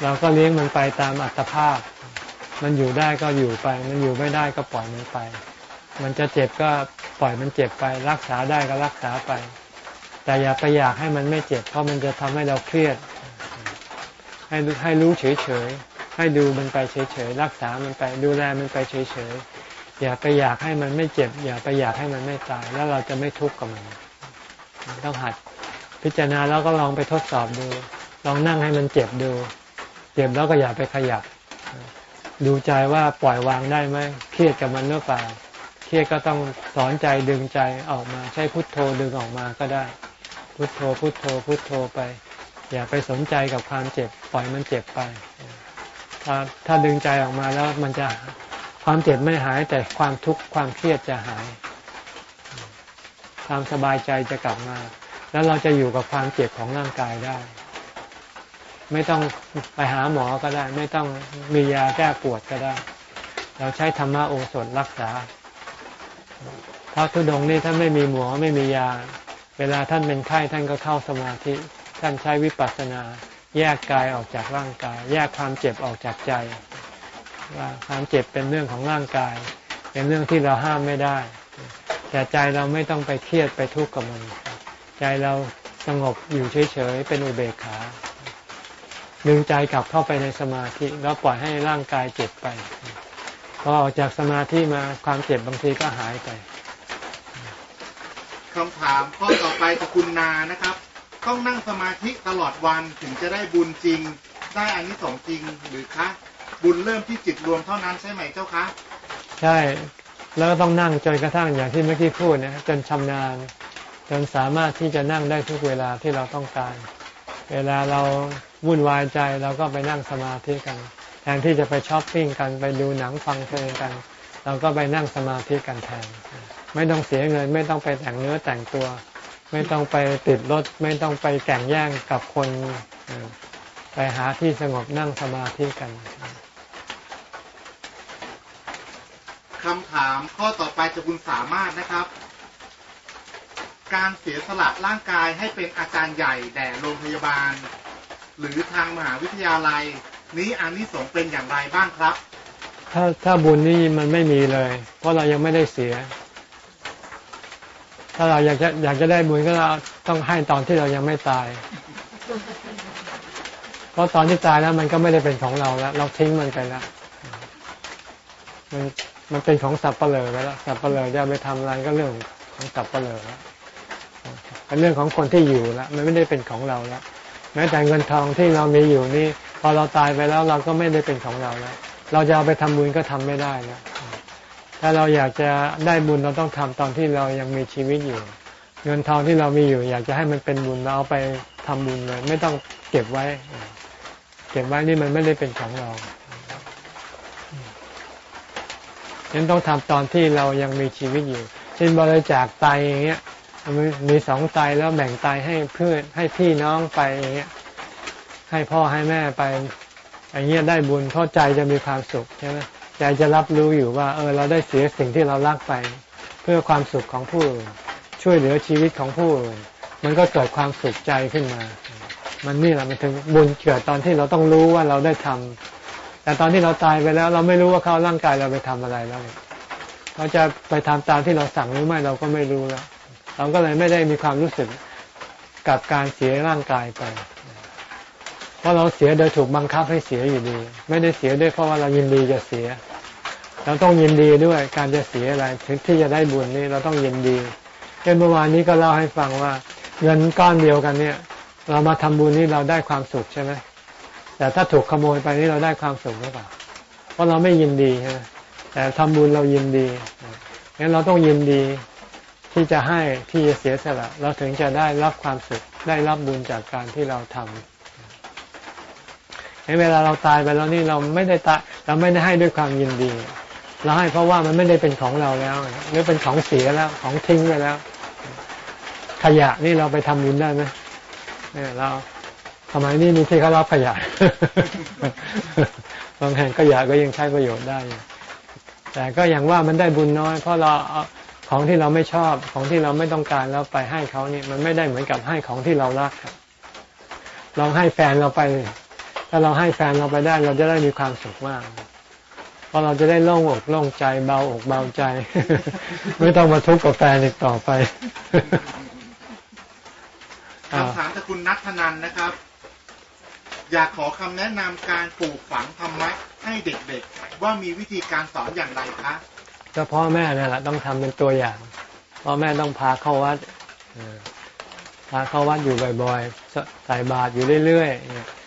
เราก็เลี้ยงมันไปตามอัตภาพ มันอยู่ได้ก็อยู่ไป มันอยู่ไม่ได้ก็ปล่อยมันไป มันจะเจ็บก็ ปล่อยมันเจ็บไปรักษาได้ก็รักษาไป แต่อย่าไปอยากให้มันไม่เจ็บ เพราะมันจะทำให้เราเครียด ให้ให้รู้เฉยๆให้ดูมันไปเฉยๆรักษามันไปดูแลมันไปเฉยๆอย่าไปอยากให้มันไม่เจ็บ อย่าไปอยากให้มันไม่ตาย แล้วเราจะไม่ทุกข์กับมันต้องหัดพิจารณาแล้วก็ลองไปทดสอบดู ลองนั่งให้มันเจ็บดู เจ็บแล้วก็อย่าไปขยับ ดูใจว่าปล่อยวางได้ไหมเครียดกับมันหรือเปล่า รียดก็ต้องสอนใจดึงใจออกมา ใช้พุทโธดึงออกมาก็ได้ พุทโธพุทโธ พุทโธไป อย่าไปสนใจกับความเจ็บปล่อยมันเจ็บไปถ้าถ้าดึงใจออกมาแล้วมันจะความเจ็บไม่หายแต่ความทุกข์ความเครียดจะหาย ความสบายใจจะกลับมา แล้วเราจะอยู่กับความเจ็บของร่างกายได้ ไม่ต้องไปหาหมอก็ได้ ไม่ต้องมียาแก้ปวดก็ได้ เราใช้ธรรมะโอสถรักษา พระทุดงนี่ท่านไม่มีหมอไม่มียา เวลาท่านเป็นไข้ท่านก็เข้าสมาธิ ท่านใช้วิปัสสนา แยกกายออกจากร่างกาย แยกความเจ็บออกจากใจ ว่าความเจ็บเป็นเรื่องของร่างกาย เป็นเรื่องที่เราห้ามไม่ได้ แต่ใจเราไม่ต้องไปเครียดไปทุกข์กับมัน ใจเราสงบอยู่เฉยๆเป็นอุเบกขาดึงใจกลับเข้าไปในสมาธิแล้วปล่อยให้ร่างกายเจ็บไป พอออกจากสมาธิมาความเจ็บบางทีก็หายไปคำถามข้อต่อไปจากคุณนานะครับ ต้องนั่งสมาธิตลอดวันถึงจะได้บุญจริง ได้อานิสงส์จริงหรือคะ บุญเริ่มที่จิตรวมเท่านั้นใช่ไหมเจ้าคะ ใช่แล้วก็ต้องนั่งจนกระทั่งอย่างที่เมื่อกี้พูดนะจนชำนาญ จนสามารถที่จะนั่งได้ทุกเวลาที่เราต้องการ เวลาเราวุ่นวายใจเราก็ไปนั่งสมาธิกัน แทนที่จะไปช้อปปิ้งกันไปดูหนังฟังเพลงกัน เราก็ไปนั่งสมาธิกันแทน ไม่ต้องเสียเงิน ไม่ต้องไปแต่งเนื้อแต่งตัว ไม่ต้องไปติดรถ ไม่ต้องไปแข่งแย่งกับคนไปหาที่สงบนั่งสมาธิกันคำถามข้อต่อไปจะคุณสามารถนะครับ การเสียสละร่างกายให้เป็นอาจารย์ใหญ่แด่โรงพยาบาล หรือทางมหาวิทยาลัย นี้อานิสงส์เป็นอย่างไรบ้างครับ ถ้าถ้าบุญนี่มันไม่มีเลย เพราะเรายังไม่ได้เสีย ถ้าเราอยากจะอยากจะได้บุญก็เราต้องให้ตอนที่เรายังไม่ตาย เพราะตอนที่ตายแล้วมันก็ไม่ได้เป็นของเราแล้ว เราทิ้งมันไปแล้วมันมันเป็นของสับเปลือไปแล้วสับเปลือจะไปทำอะไรก็เรื่องของสับเปลือแล้วเป็นเรื่องของคนที่อยู่แล้วมันไม่ได้เป็นของเราแล้วแม้แต่เงินทองที่เรามีอยู่นี่ อเราตายไปแล้วเราก็ไม่ได้เป็นของเราแล้ว เราจะเอาไปทำบุญก็ทำไม่ได้นะถ้าเราอยากจะได้บุญเราต้องทำตอนที่เรายังมีชีวิตอยู่ เงินทองที่เรามีอยู่ อยากจะให้มันเป็นบุญเราเอาไปทำบุญเลย ไม่ต้องเก็บไว้ เก็บไว้นี่มันไม่ได้เป็นของเรายังต้องทำตอนที่เรายังมีชีวิตอยู่เช่นบริจาคไตอย่างเงี้ยมีสองไตแล้วแบ่งไตให้เพื่อนให้พี่น้องไปอย่างเงี้ย ให้พ่อให้แม่ไปอย่างเงี้ยได้บุญเพราะใจจะมีความสุขใช่ไหมใจจะรับรู้อยู่ว่า เออเราได้เสียสิ่งที่เรารักไป เพื่อความสุขของผู้อื่นช่วยเหลือชีวิตของผู้อื่นมันก็เกิดความสุขใจขึ้นมา มันนี่แหละมันถึงบุญเกิดตอนที่เราต้องรู้ว่าเราได้ทำแต่ตอนที่เราตายไปแล้ว เราไม่รู้ว่าเขาร่างกายเราไปทำอะไรแล้วเขาจะไปทำตามที่เราสั่งหรือไม่เราก็ไม่รู้แล้วเราก็เลยไม่ได้มีความรู้สึกกับการเสียร่างกายไป ราะเราเสียโดยถูกบังคับให้เสียอยู่ดี ไม่ได้เสียด้วยเพราะว่าเรายินดีจะเสีย เราต้องยินดีด้วยการจะเสียอะไรถึงที่จะได้บุญนี่เราต้องยินดีเช่นเมื่อวานนี้ก็เล่าให้ฟังว่า เงินก้อนเดียวกันเนี่ย เรามาทำบุญนี่เราได้ความสุขใช่ไหมแต่ถ้าถูกขโมยไปนี่เราได้ความสุขหรือเปล่า เพราะเราไม่ยินดีใช่ไหมแต่ทำบุญเรายินดีงั้นเราต้องยินดีที่จะให้ที่จะเสียสละ เราถึงจะได้รับความสุขได้รับบุญจากการที่เราทำ เวลาเราตายไปแล้วนี่เราไม่ได้ตาเราไม่ได้ให้ด้วยความยินดี เราให้เพราะว่ามันไม่ได้เป็นของเราแล้วหรือเป็นของเสียแล้วของทิ้งไปแล้ว ขยะนี่เราไปทำบุญได้ไหมเนี่ยเราสมัยนี้มีที่เขารับขยะบางแห่งขยะก็ยังใช้ประโยชน์ได้ แต่ก็อย่างว่ามันได้บุญน้อย เพราะเราของที่เราไม่ชอบของที่เราไม่ต้องการแล้วไปให้เขานี่มันไม่ได้เหมือนกับให้ของที่เรารักลองให้แฟนเราไป ถ้าเราให้แฟนเราไปได้เราจะได้มีความสุขมากเพราะเราจะได้โล่งอกโล่งใจเบาอกเบาใจ ไม่ต้องมาทุกข์กับแฟนอีกต่อไปคำถามจากคุณนัทนันนะครับ อยากขอคำแนะนำการปลูกฝังธรรมะให้เด็กๆ ว่ามีวิธีการสอนอย่างไรคะก็พ่อแม่นี่แหละต้องทำเป็นตัวอย่างพ่อแม่ต้องพาเข้าวัดพาเข้าวัดอยู่บ่อยๆใส่บาตรอยู่เรื่อยๆ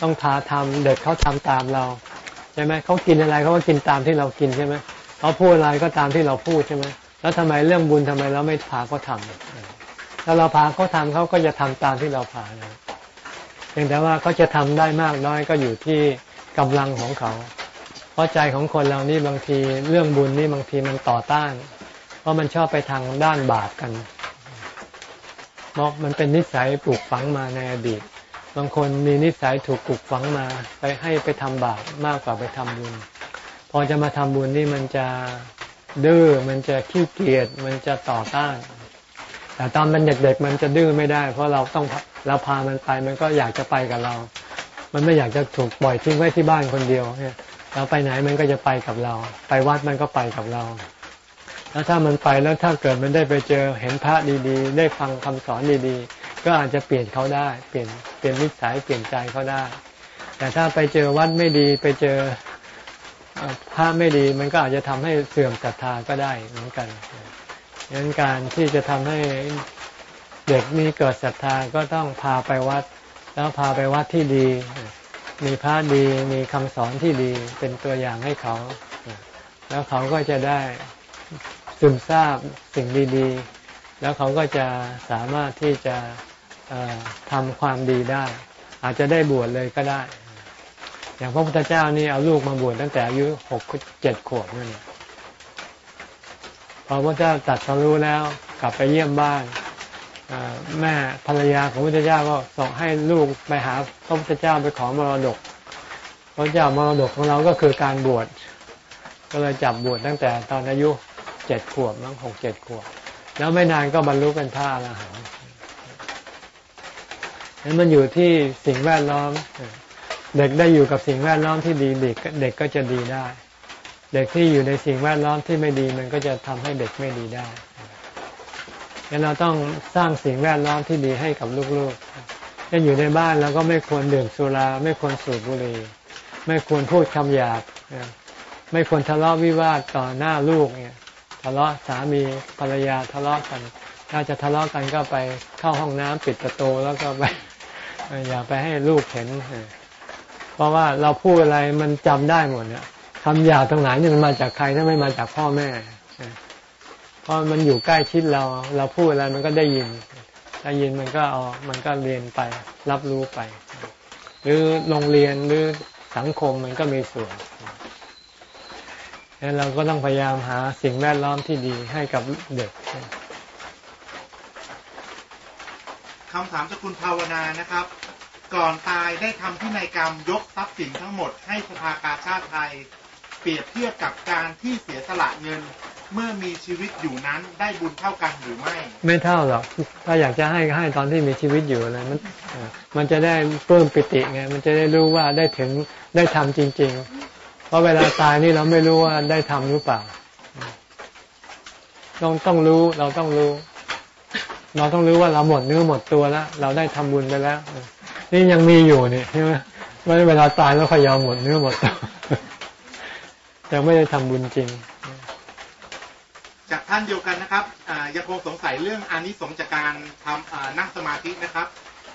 ต้องพาทำเด็กเขาทำตามเราใช่ไหมเขากินอะไรเขาก็กินตามที่เรากินใช่ไหมเขาพูดอะไรก็ตามที่เราพูดใช่ไหมแล้วทำไมเรื่องบุญทำไมเราไม่พาเขาทำถ้าเราพาเขาทำเขาก็จะทำตามที่เราพาเลยเพียงแต่ว่าเขาจะทำได้มากน้อยก็อยู่ที่กำลังของเขา เพราะใจของคนเรานี่บางทีเรื่องบุญนี่บางทีมันต่อต้าน เพราะมันชอบไปทางด้านบาปกันเพราะมันเป็นนิสัยปลูกฝังมาในอดีต บางคนมีนิสัยถูกปลูกฝังมาไปให้ไปทำบาปมากกว่าไปทำบุญ พอจะมาทำบุญนี่มันจะดื้อมันจะขี้เกียจมันจะต่อต้าน แต่ตอนมันเด็กๆมันจะดื้อไม่ได้ เพราะเราต้องเราพามันไปมันก็อยากจะไปกับเรา มันไม่อยากจะถูกปล่อยทิ้งไว้ที่บ้านคนเดียวเนี่ยเราไปไหนมันก็จะไปกับเรา ไปวัดมันก็ไปกับเรา แล้วถ้ามันไปแล้วถ้าเกิดมันได้ไปเจอเห็นพระดีๆ ได้ฟังคำสอนดีๆ ก็อาจจะเปลี่ยนเขาได้ เปลี่ยน เปลี่ยนนิสัยเปลี่ยนใจเขาได้ แต่ถ้าไปเจอวัดไม่ดีไปเจอพระไม่ดีมันก็อาจจะทำให้เสื่อมศรัทธาก็ได้เหมือนกันดังนั้นการที่จะทำให้เด็กมีเกิดศรัทธาก็ต้องพาไปวัด แล้วพาไปวัดที่ดี มีพระดีมีคำสอนที่ดีเป็นตัวอย่างให้เขา แล้วเขาก็จะได้ซึมซาบสิ่งดี ๆ แล้วเขาก็จะสามารถที่จะ ทำความดีได้ อาจจะได้บวชเลยก็ได้ อย่างพระพุทธเจ้านี่เอาลูกมาบวชตั้งแต่อายุหกเจ็ดขวบนั่นพอพระเจ้าตัดสรู้แล้วกลับไปเยี่ยมบ้านแม่ภรรยาของพระพุทธเจ้าก็ส่งให้ลูกไปหาพระพุทธเจ้าไปขอมรดกพระเจ้ามรดกของเราก็คือการบวชก็เลยจับบวชตั้งแต่ตอนอายุเจ็ดขวบมั้งหกเจ็ดขวบ แล้วไม่นานก็บรรลุเป็นพระอรหันต์ นั้นมันอยู่ที่สิ่งแวดล้อม เด็กได้อยู่กับสิ่งแวดล้อมที่ดีเด็กเด็กก็จะดีได้ เด็กที่อยู่ในสิ่งแวดล้อมที่ไม่ดีมันก็จะทำให้เด็กไม่ดีได้งั้นเราต้องสร้างสิ่งแวดล้อมที่ดีให้กับลูกๆเช่นอยู่ในบ้านเราก็ไม่ควรดื่มสุรา ไม่ควรสูบบุหรี่ ไม่ควรพูดคำหยาบ ไม่ควรทะเลาะวิวาทต่อหน้าลูกเนี่ย ทะเลาะสามีภรรยาทะเลาะกัน ถ้าจะทะเลาะกันก็ไปเข้าห้องน้ำปิดประตูแล้วก็ไป อย่าไปให้ลูกเห็น เพราะว่าเราพูดอะไรมันจำได้หมดเนี่ยคำหยาบตรงไหนเนี่ยมันมาจากใครถ้าไม่มาจากพ่อแม่เออเพราะมันอยู่ใกล้ชิดเรา เราพูดอะไรมันก็ได้ยินได้ยินมันก็เอามันก็เรียนไปรับรู้ไป หรือโรงเรียนหรือสังคมมันก็มีส่วนดังนั้นเราก็ต้องพยายามหาสิ่งแวดล้อมที่ดีให้กับเด็ก คำถามจากคุณภาวนานะครับ ก่อนตายได้ทำพินัยกรรมยกทรัพย์สินทั้งหมดให้สภากาชาติไทย เปรียบเทียบกับการที่เสียสละเงิน เมื่อมีชีวิตอยู่นั้นได้บุญเท่ากันหรือไม่ ไม่เท่าหรอกถ้าอยากจะให้ให้ตอนที่มีชีวิตอยู่อะไรมันมันจะได้ปลื้มปิติไงมันจะได้รู้ว่าได้ถึงได้ทำจริง ๆ เพราะเวลาตายนี่เราไม่รู้ว่าได้ทำหรือเปล่า ต้องต้องรู้เราต้องรู้ เราต้องรู้ว่าเราหมดเนื้อหมดตัวแล้ว เราได้ทำบุญไปแล้ว นี่ยังมีอยู่นี่ใช่ไหมไม่เวลาตายแล้วขยอมหมดเนื้อหมดตัวยังไม่ได้ทำบุญจริง จากท่านเดียวกันนะครับอ่ายังคงสงสัยเรื่องอานิสงส์จากการทำอ่านั่งสมาธินะครับ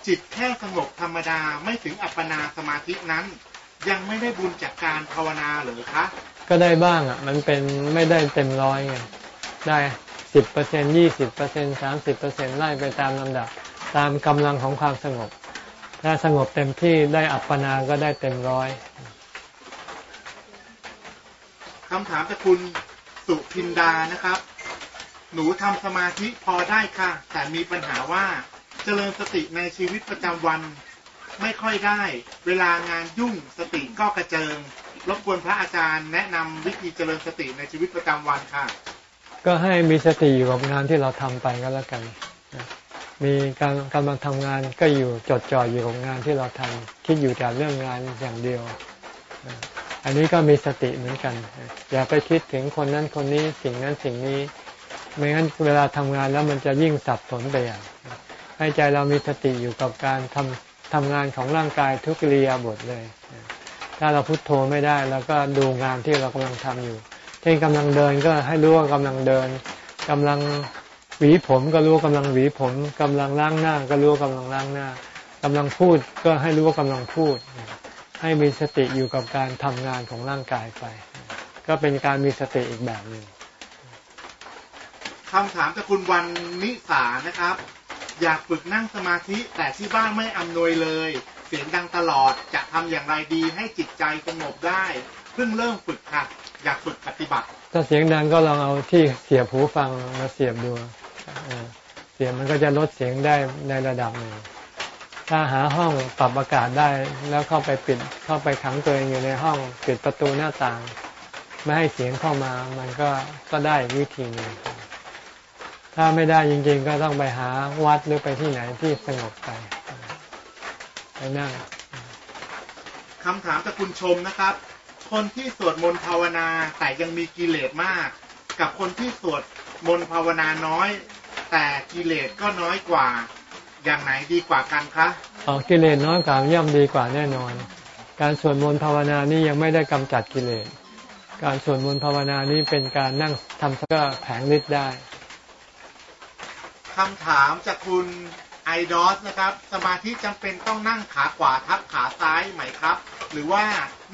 จิตแค่สงบธรรมดาไม่ถึงอัปปนาสมาธินั้น ยังไม่ได้บุญจากการภาวนาหรือคะก็ได้บ้างอะ มันเป็นไม่ได้เต็มร้อยไงได้ สิบเปอร์เซ็นยี่สิบเปอร์เซ็นสามสิบเปอร์เซ็นไล่ไปตามลำดับ ตามกำลังของความสงบ ถ้าสงบเต็มที่ได้อัปปนาก็ได้เต็มร้อยคำถามจากคุณสุพินดานะครับ หนูทำสมาธิพอได้ค่ะ แต่มีปัญหาว่าเจริญสติในชีวิตประจำวันไม่ค่อยได้ เวลางานยุ่งสติก็กระเจิง รบกวนพระอาจารย์แนะนำวิธีเจริญสติในชีวิตประจำวันค่ะ ก็ให้มีสติอยู่กับงานที่เราทำไปก็แล้วกัน มีการกำลังทำงานก็อยู่จดจ่ออยู่กับงานที่เราทำคิดอยู่แต่เรื่องงานอย่างเดียว อันนี้ก็มีสติเหมือนกัน อย่าไปคิดถึงคนนั้นคนนี้สิ่งนั้นสิ่งนี้ ไม่งั้นเวลาทำงานแล้วมันจะยิ่งสับสนไปอย่างให้ใจเรามีสติอยู่กับการทำทำงานของร่างกายทุกเรียบทเลย ถ้าเราพุโทโธไม่ได้เราก็ดูงานที่เรากำลังทำอยู่ ช่นกำลังเดินก็ให้รู้ว่ากำลังเดินกำลังหวีผมก็รู้ว่ากำลังหวีผมกำลังล้างหน้า ก็รู้ว่ากำลังล้างหน้ากำลังพูดก็ให้รู้ว่ากำลังพูด ให้มีสติอยู่กับการทำงานของร่างกายไป ก็เป็นการมีสติอีกแบบหนึ่งคำถามจากคุณวันนิสานะครับ อยากฝึกนั่งสมาธิแต่ที่บ้านไม่อำนวยเลย เสียงดังตลอดจะทำอย่างไรดีให้จิตใจสงบได้ เพิ่งเริ่มฝึกค่ะ อยากฝึกปฏิบัติ ถ้าเสียงดังก็ลองเอาที่เสียบหูฟังมาเสียบดูเออเสียบมันก็จะลดเสียงได้ในระดับหนึ่งถ้าหาห้องปรับอากาศได้แล้วเข้าไปปิดเข้าไปขังตัวเองอยู่ในห้องปิดประตูหน้าต่าง ไม่ให้เสียงเข้ามามันก็ก็ได้วิธีหนึ่งถ้าไม่ได้จริงๆ ก็ต้องไปหาวัดหรือไปที่ไหนที่สงบไปไปนั่งคำถามจากคุณชมนะครับ คนที่สวดมนต์ภาวนาแต่ยังมีกิเลสมาก กับคนที่สวดมนต์ภาวนาน้อย แต่กิเลสก็น้อยกว่า อย่างไหนดีกว่ากันคะออกกิเลสน้อยกว่าย่อมดีกว่าแน่นอน การสวดมนต์ภาวนานี่ยังไม่ได้กำจัดกิเลสการสวดมนต์ภาวนานี่เป็นการนั่งทำก็แผงฤทธิ์ได้คำถามจากคุณ ไอดอสนะครับ สมาธิจำเป็นต้องนั่งขาขวาทับขาซ้ายไหมครับ หรือว่า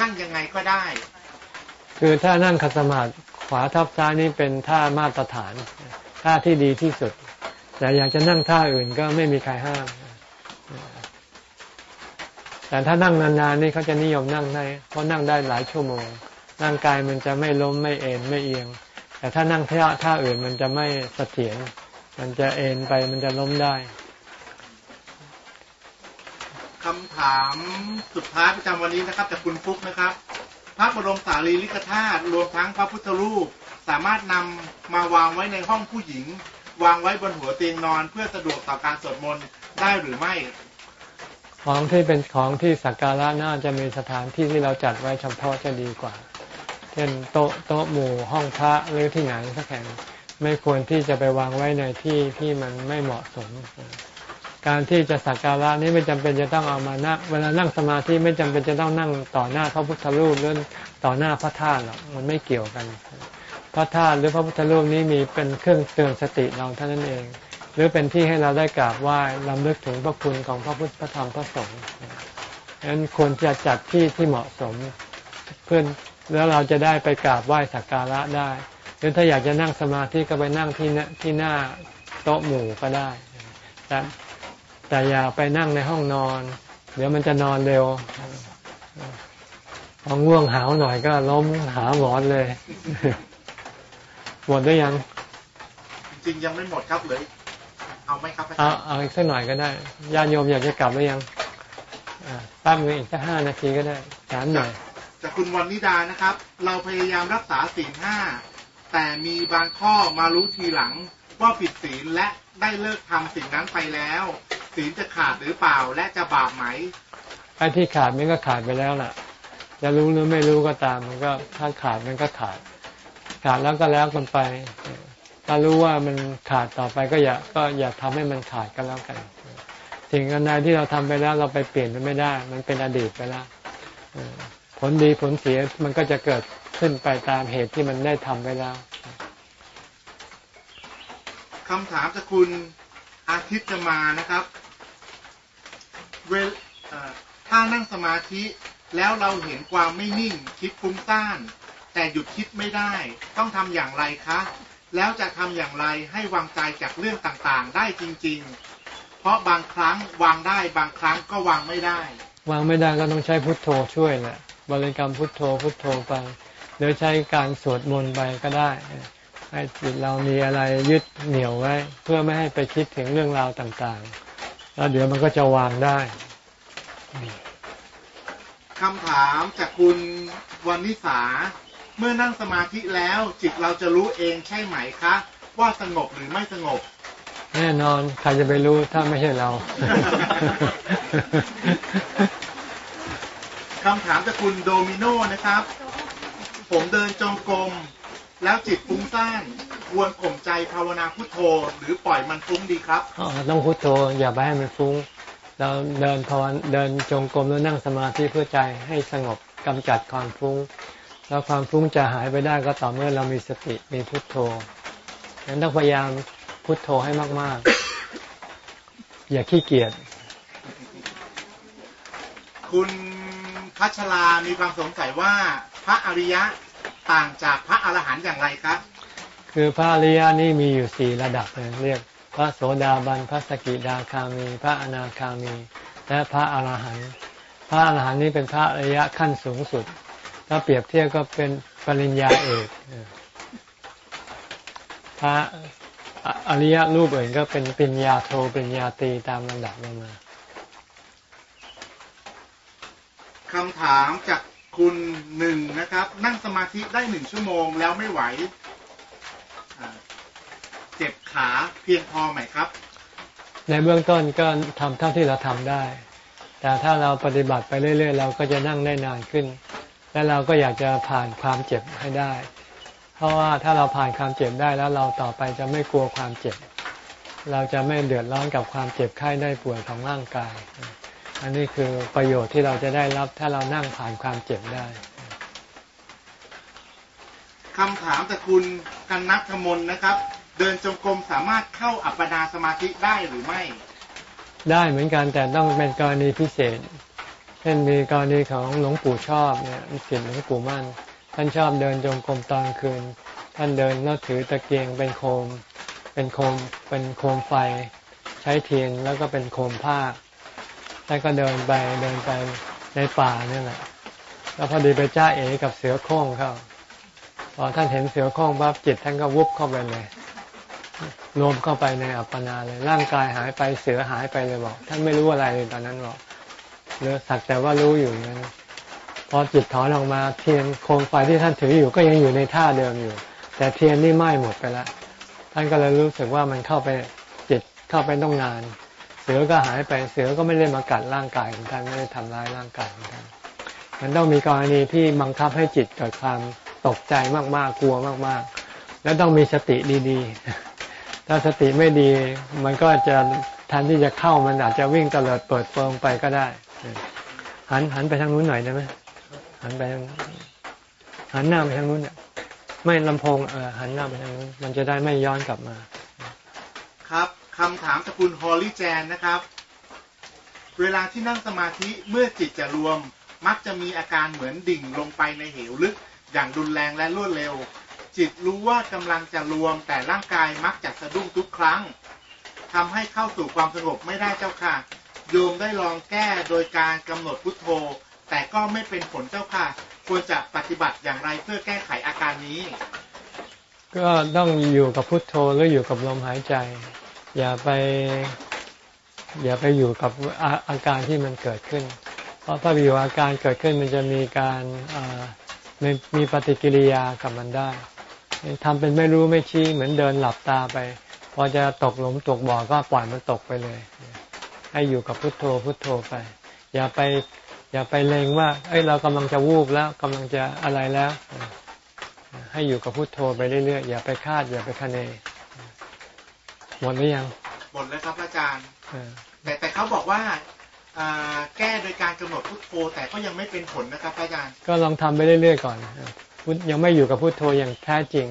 นั่งยังไงก็ได้ คือถ้านั่งขัดสมาธิขวาทับซ้ายนี่เป็นท่ามาตรฐานท่าที่ดีที่สุด แต่อยากจะนั่งท่าอื่นก็ไม่มีใครห้ามแต่ถ้านั่งนานๆนี่เขาจะนิยมนั่งได้เพราะนั่งได้หลายชั่วโมงร่างกายมันจะไม่ล้มไม่เอ็นไม่เอียง แต่ถ้านั่งท่าท่าอื่นมันจะไม่เสถียรมันจะเอ็นไปมันจะล้มได้ คำถามสุดท้ายประจำวันนี้นะครับจากคุณฟุกนะครับ พระบรมสารีริกธาตุรวมทั้งพระพุทธรูป สามารถนำมาวางไว้ในห้องผู้หญิง วางไว้บนหัวเตียงนอน เพื่อสะดวกต่อการสวดมนต์ได้หรือไม่ ของที่เป็นของที่สักการะน่าจะมีสถานที่ที่เราจัดไว้เฉพาะจะดีกว่า เช่นโต๊ะโต๊ะหมู่ห้องพระหรือที่ไหนสักแห่งไม่ควรที่จะไปวางไว้ในที่ที่มันไม่เหมาะสม การที่จะสักการะนี้ไม่จำเป็นจะต้องเอามานั่งเวลานั่งสมาธิไม่จำเป็นจะต้องนั่งต่อหน้าพระพุทธรูปหรือต่อหน้าพระธาตุหรอกมันไม่เกี่ยวกัน พระธาตุหรือพระพุทธรูปนี้มีเป็นเครื่องเตือนสติเราเท่านั้นเอง หรือเป็นที่ให้เราได้กราบไหว้ลำลึกถึงพระคุณของพระพุทธพระธรรมพระสงฆ์ดังนั้นควรจะจัดที่ที่เหมาะสมเพื่อแล้วเราจะได้ไปกราบไหว้สักการะได้ หรือถ้าอยากจะนั่งสมาธิก็ไปนั่งที่ที่หน้าโต๊ะหมู่ก็ได้แต่ แต่อย่าไปนั่งในห้องนอน เดี๋ยวมันจะนอนเร็วพอง่วงหาวหน่อยก็ล้มหาหมอนเลยหมดได้ยัง จริงๆยังไม่หมดครับเลยเอาไหมครับอาเอาจารย์เอาอีกสักหน่อยก็ได้ญาติโยมอยากจะกลับหรือยังอ่าแป๊บนึงอีกสักห้านาทีก็ได้ถามหน่อยจากคุณวันนิดานะครับ เราพยายามรักษาศีลห้าแต่มีบางข้อมารู้ทีหลังว่าผิดศีลและ ได้เลิกทำสิ่งนั้นไปแล้ว ศีลจะขาดหรือเปล่าและจะบาปไหมไอ้ที่ขาดมันก็ขาดไปแล้วล่ะ จะรู้หรือไม่รู้ก็ตามมันก็ถ้าขาดมันก็ขาด ขาดแล้วก็แล้วกันไป ถ้ารู้ว่ามันขาดต่อไปก็อย่าก็อย่าทำให้มันขาดก็แล้วกันสิ่งอันใดที่เราทำไปแล้วเราไปเปลี่ยนมันไม่ได้ มันเป็นอดีตไปแล้วผลดีผลเสียมันก็จะเกิดขึ้นไปตามเหตุที่มันได้ทำไปแล้ว คำถามจากคุณอาทิตย์จะมานะครับเวลเอ่อถ้านั่งสมาธิแล้วเราเห็นความไม่นิ่งคิดฟุ้งซ่าน แต่หยุดคิดไม่ได้ ต้องทำอย่างไรคะ แล้วจะทำอย่างไรให้วางใจจากเรื่องต่างๆ ได้จริง ๆ เพราะบางครั้งวางได้บางครั้งก็วางไม่ได้ วางไม่ได้ก็ต้องใช้พุทโธช่วยแหละบริกรรมพุทโธพุทโธไป หรือใช้การสวดมนต์ไปก็ได้ ให้จิตเรามีอะไรยึดเหนี่ยวไว้ เพื่อไม่ให้ไปคิดถึงเรื่องราวต่างๆ แล้วเดี๋ยวมันก็จะวางได้คำถามจากคุณวันนิสา เมื่อนั่งสมาธิแล้ว จิตเราจะรู้เองใช่ไหมคะ ว่าสงบหรือไม่สงบ แน่นอนใครจะไปรู้ถ้าไม่ใช่เราคำถามจากคุณโดมิโนนะครับ ผมเดินจงกรม แล้วจิตฟุ้งซ่านควรข่มใจภาวนาพุทโธ หรือปล่อยมันฟุ้งดีครับอ๋อต้องพุทโธอย่าไปให้มันฟุ้ง เราเดินภาวนาเดินจงกรมแล้วนั่งสมาธิเพื่อใจให้สงบกำจัดความฟุ้ง แล้วความฟุ้งจะหายไปได้ก็ต่อเมื่อเรามีสติมีพุทโธฉะนั้นต้องพยายามพุทโธให้มาก ๆ อย่าขี้เกียจคุณพัชรามีความสงสัยว่าพระอริยะ ต่างจากพระอรหันต์อย่างไรครับ คือพระอริยนี่มีอยู่สี่ระดับเลยเรียกพระโสดาบันพระสกิดาคามี พระอนาคามี และพระอรหันต์พระอรหันต์นี่เป็นพระอริยะขั้นสูงสุด ถ้าเปรียบเทียบก็เป็นปริญญาเอกเออพระอริยะรูปอื่นก็เป็นปริญญาโทปริญญาตรีตามลำดับลงมาคำถามจาก คุณหนึ่งนะครับ นั่งสมาธิได้หนึ่งชั่วโมงแล้วไม่ไหว เจ็บขาเพียงพอไหมครับ ในเบื้องต้นก็ทำเท่าที่เราทำได้ แต่ถ้าเราปฏิบัติไปเรื่อย ๆ เราก็จะนั่งได้นานขึ้น และเราก็อยากจะผ่านความเจ็บให้ได้ เพราะว่าถ้าเราผ่านความเจ็บได้แล้วเราต่อไปจะไม่กลัวความเจ็บ เราจะไม่เดือดร้อนกับความเจ็บไข้ได้ป่วยของร่างกาย อันนี้คือประโยชน์ที่เราจะได้รับถ้าเรานั่งผ่านความเจ็บได้คำถามจากคุณกันนัทมนนะครับ เดินจงกรมสามารถเข้าอัปปนาสมาธิได้หรือไม่ ได้เหมือนกันแต่ต้องเป็นกรณีพิเศษ เช่นมีกรณีของหลวงปู่ชอบเนี่ยศิษย์หลวงปู่มั่น ท่านชอบเดินจงกรมตอนคืน ท่านเดินแล้วถือตะเกียงเป็นโคม เป็นโคมเป็นโคมไฟ ใช้เทียนแล้วก็เป็นโคมผ้า ท่านก็เดินไปเดินไปในป่าเนี่ยแหละ แล้วพอดีไปจ้าเอกับเสือโคร่งเข้าพอท่านเห็นเสือโคร่งปั๊บจิตท่านก็วุบเข้าไปเลย รวมเข้าไปในอัปปนาเลย ร่างกายหายไปเสือหายไปเลยบอก ท่านไม่รู้อะไรเลยตอนนั้นบอกเลือสักแต่ว่ารู้อยู่นั้นพอจิตถอนออกมาเทียนโคมไฟที่ท่านถืออยู่ก็ยังอยู่ในท่าเดิมอยู่ แต่เทียนนี่ไหม้หมดไปแล้วท่านก็เลยรู้สึกว่ามันเข้าไปจิตเข้าไปต้องนาน สือก็หายไปเสือก็ไม่ได้มากัดร่างกายของท่านไม่ได้ทำร้ายร่างกายของท่านมันต้องมีกรณีที่บังคับให้จิตเกิดความตกใจมากๆกลัวมากๆ แล้วต้องมีสติดีๆ ถ้าสติไม่ดี มันก็จะทันที่จะเข้ามันอาจจะวิ่งเตลิดเปิดเปิงไปก็ได้ หันหันไปทางนู้นหน่อยได้ไหมหันไปทางหันหน้าไปทางนู้นเนี่ยไม่ลำโพงเออหันหน้าไปทางนู้นมันจะได้ไม่ย้อนกลับมา ครับ คำถามสกุลฮอลลี่แจนนะครับ เวลาที่นั่งสมาธิเมื่อจิตจะรวม มักจะมีอาการเหมือนดิ่งลงไปในเหวลึก อย่างรุนแรงและรวดเร็ว จิตรู้ว่ากำลังจะรวม แต่ร่างกายมักจะสะดุ้งทุกครั้งทำให้เข้าสู่ความสงบไม่ได้เจ้าค่ะ โยมได้ลองแก้โดยการกำหนดพุทโธ แต่ก็ไม่เป็นผลเจ้าค่ะ ควรจะปฏิบัติอย่างไรเพื่อแก้ไขอาการนี้ ก็ต้องอยู่กับพุทโธหรืออยู่กับลมหายใจ อย่าไป อย่าไปอยู่กับอาอาการที่มันเกิดขึ้น เพราะถ้าไปอยู่อาการเกิดขึ้นมันจะมีการมีมีปฏิกิริยากับมันได้ทำเป็นไม่รู้ไม่ชี้เหมือนเดินหลับตาไป พอจะตกหลุมตกบ่อก็ปล่อยมันตกไปเลย ให้อยู่กับพุทโธพุทโธไป อย่าไป อย่าไปเลงว่า เอ้ยเรากำลังจะวูบแล้วกำลังจะอะไรแล้ว ให้อยู่กับพุทโธไปเรื่อยๆอย่าไปคาดอย่าไปคะเน หมดหรือยัง หมดแล้วครับอาจารย์เออแต่แต่เขาบอกว่าอ่าแก้โดยการกำหนดพุทโธแต่ก็ยังไม่เป็นผลนะครับอาจารย์ ก็ลองทำไปเรื่อยๆก่อนเออพุทยังไม่อยู่กับพุทโธอย่างแท้จริง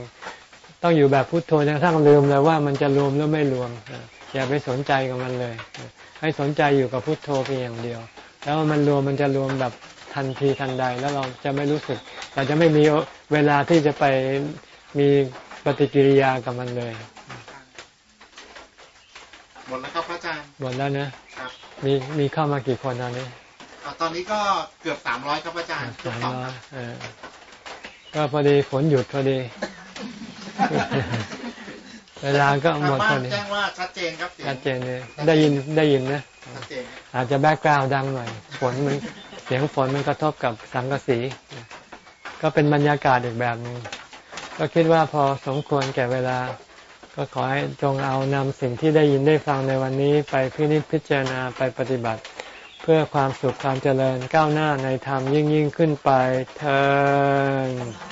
ต้องอยู่แบบพุทโธจนกระทั่งลืมเลยว่ามันจะรวมหรือไม่รวมเอออย่าไปสนใจกับมันเลยเออให้สนใจอยู่กับพุทโธเพียงอย่างเดียว แล้วมันรวมมันจะรวมแบบทันทีทันใดแล้วเราจะไม่รู้สึก เราจะไม่มีเวลาที่จะไปมีปฏิกิริยากับมันเลย หมดแล้วครับอาจารย์หมดแล้วนะครับมีมีเข้ามากี่คนตอนนี้อ่าตอนนี้ก็เกือบสามร้อยครับอาจารย์สามสองร้อยเออก็พอดีฝนหยุดพอดี เวลาก็หมดพอดีทางบ้านแจ้งว่าชัดเจนครับเสียชัดเจนเลยได้ยินได้ยินนะชัดเจนอาจจะ background ดังหน่อยฝนมันเสียงฝนมันกระทบกับสังกะสี ก็เป็นบรรยากาศอีกแบบหนึ่งก็คิดว่าพอสมควรแก่เวลา ก็ขอให้จงเอานำสิ่งที่ได้ยินได้ฟังในวันนี้ ไปพินิจพิจารณาไปปฏิบัติ เพื่อความสุขความเจริญก้าวหน้าในธรรมยิ่งยิ่งขึ้นไปเธอ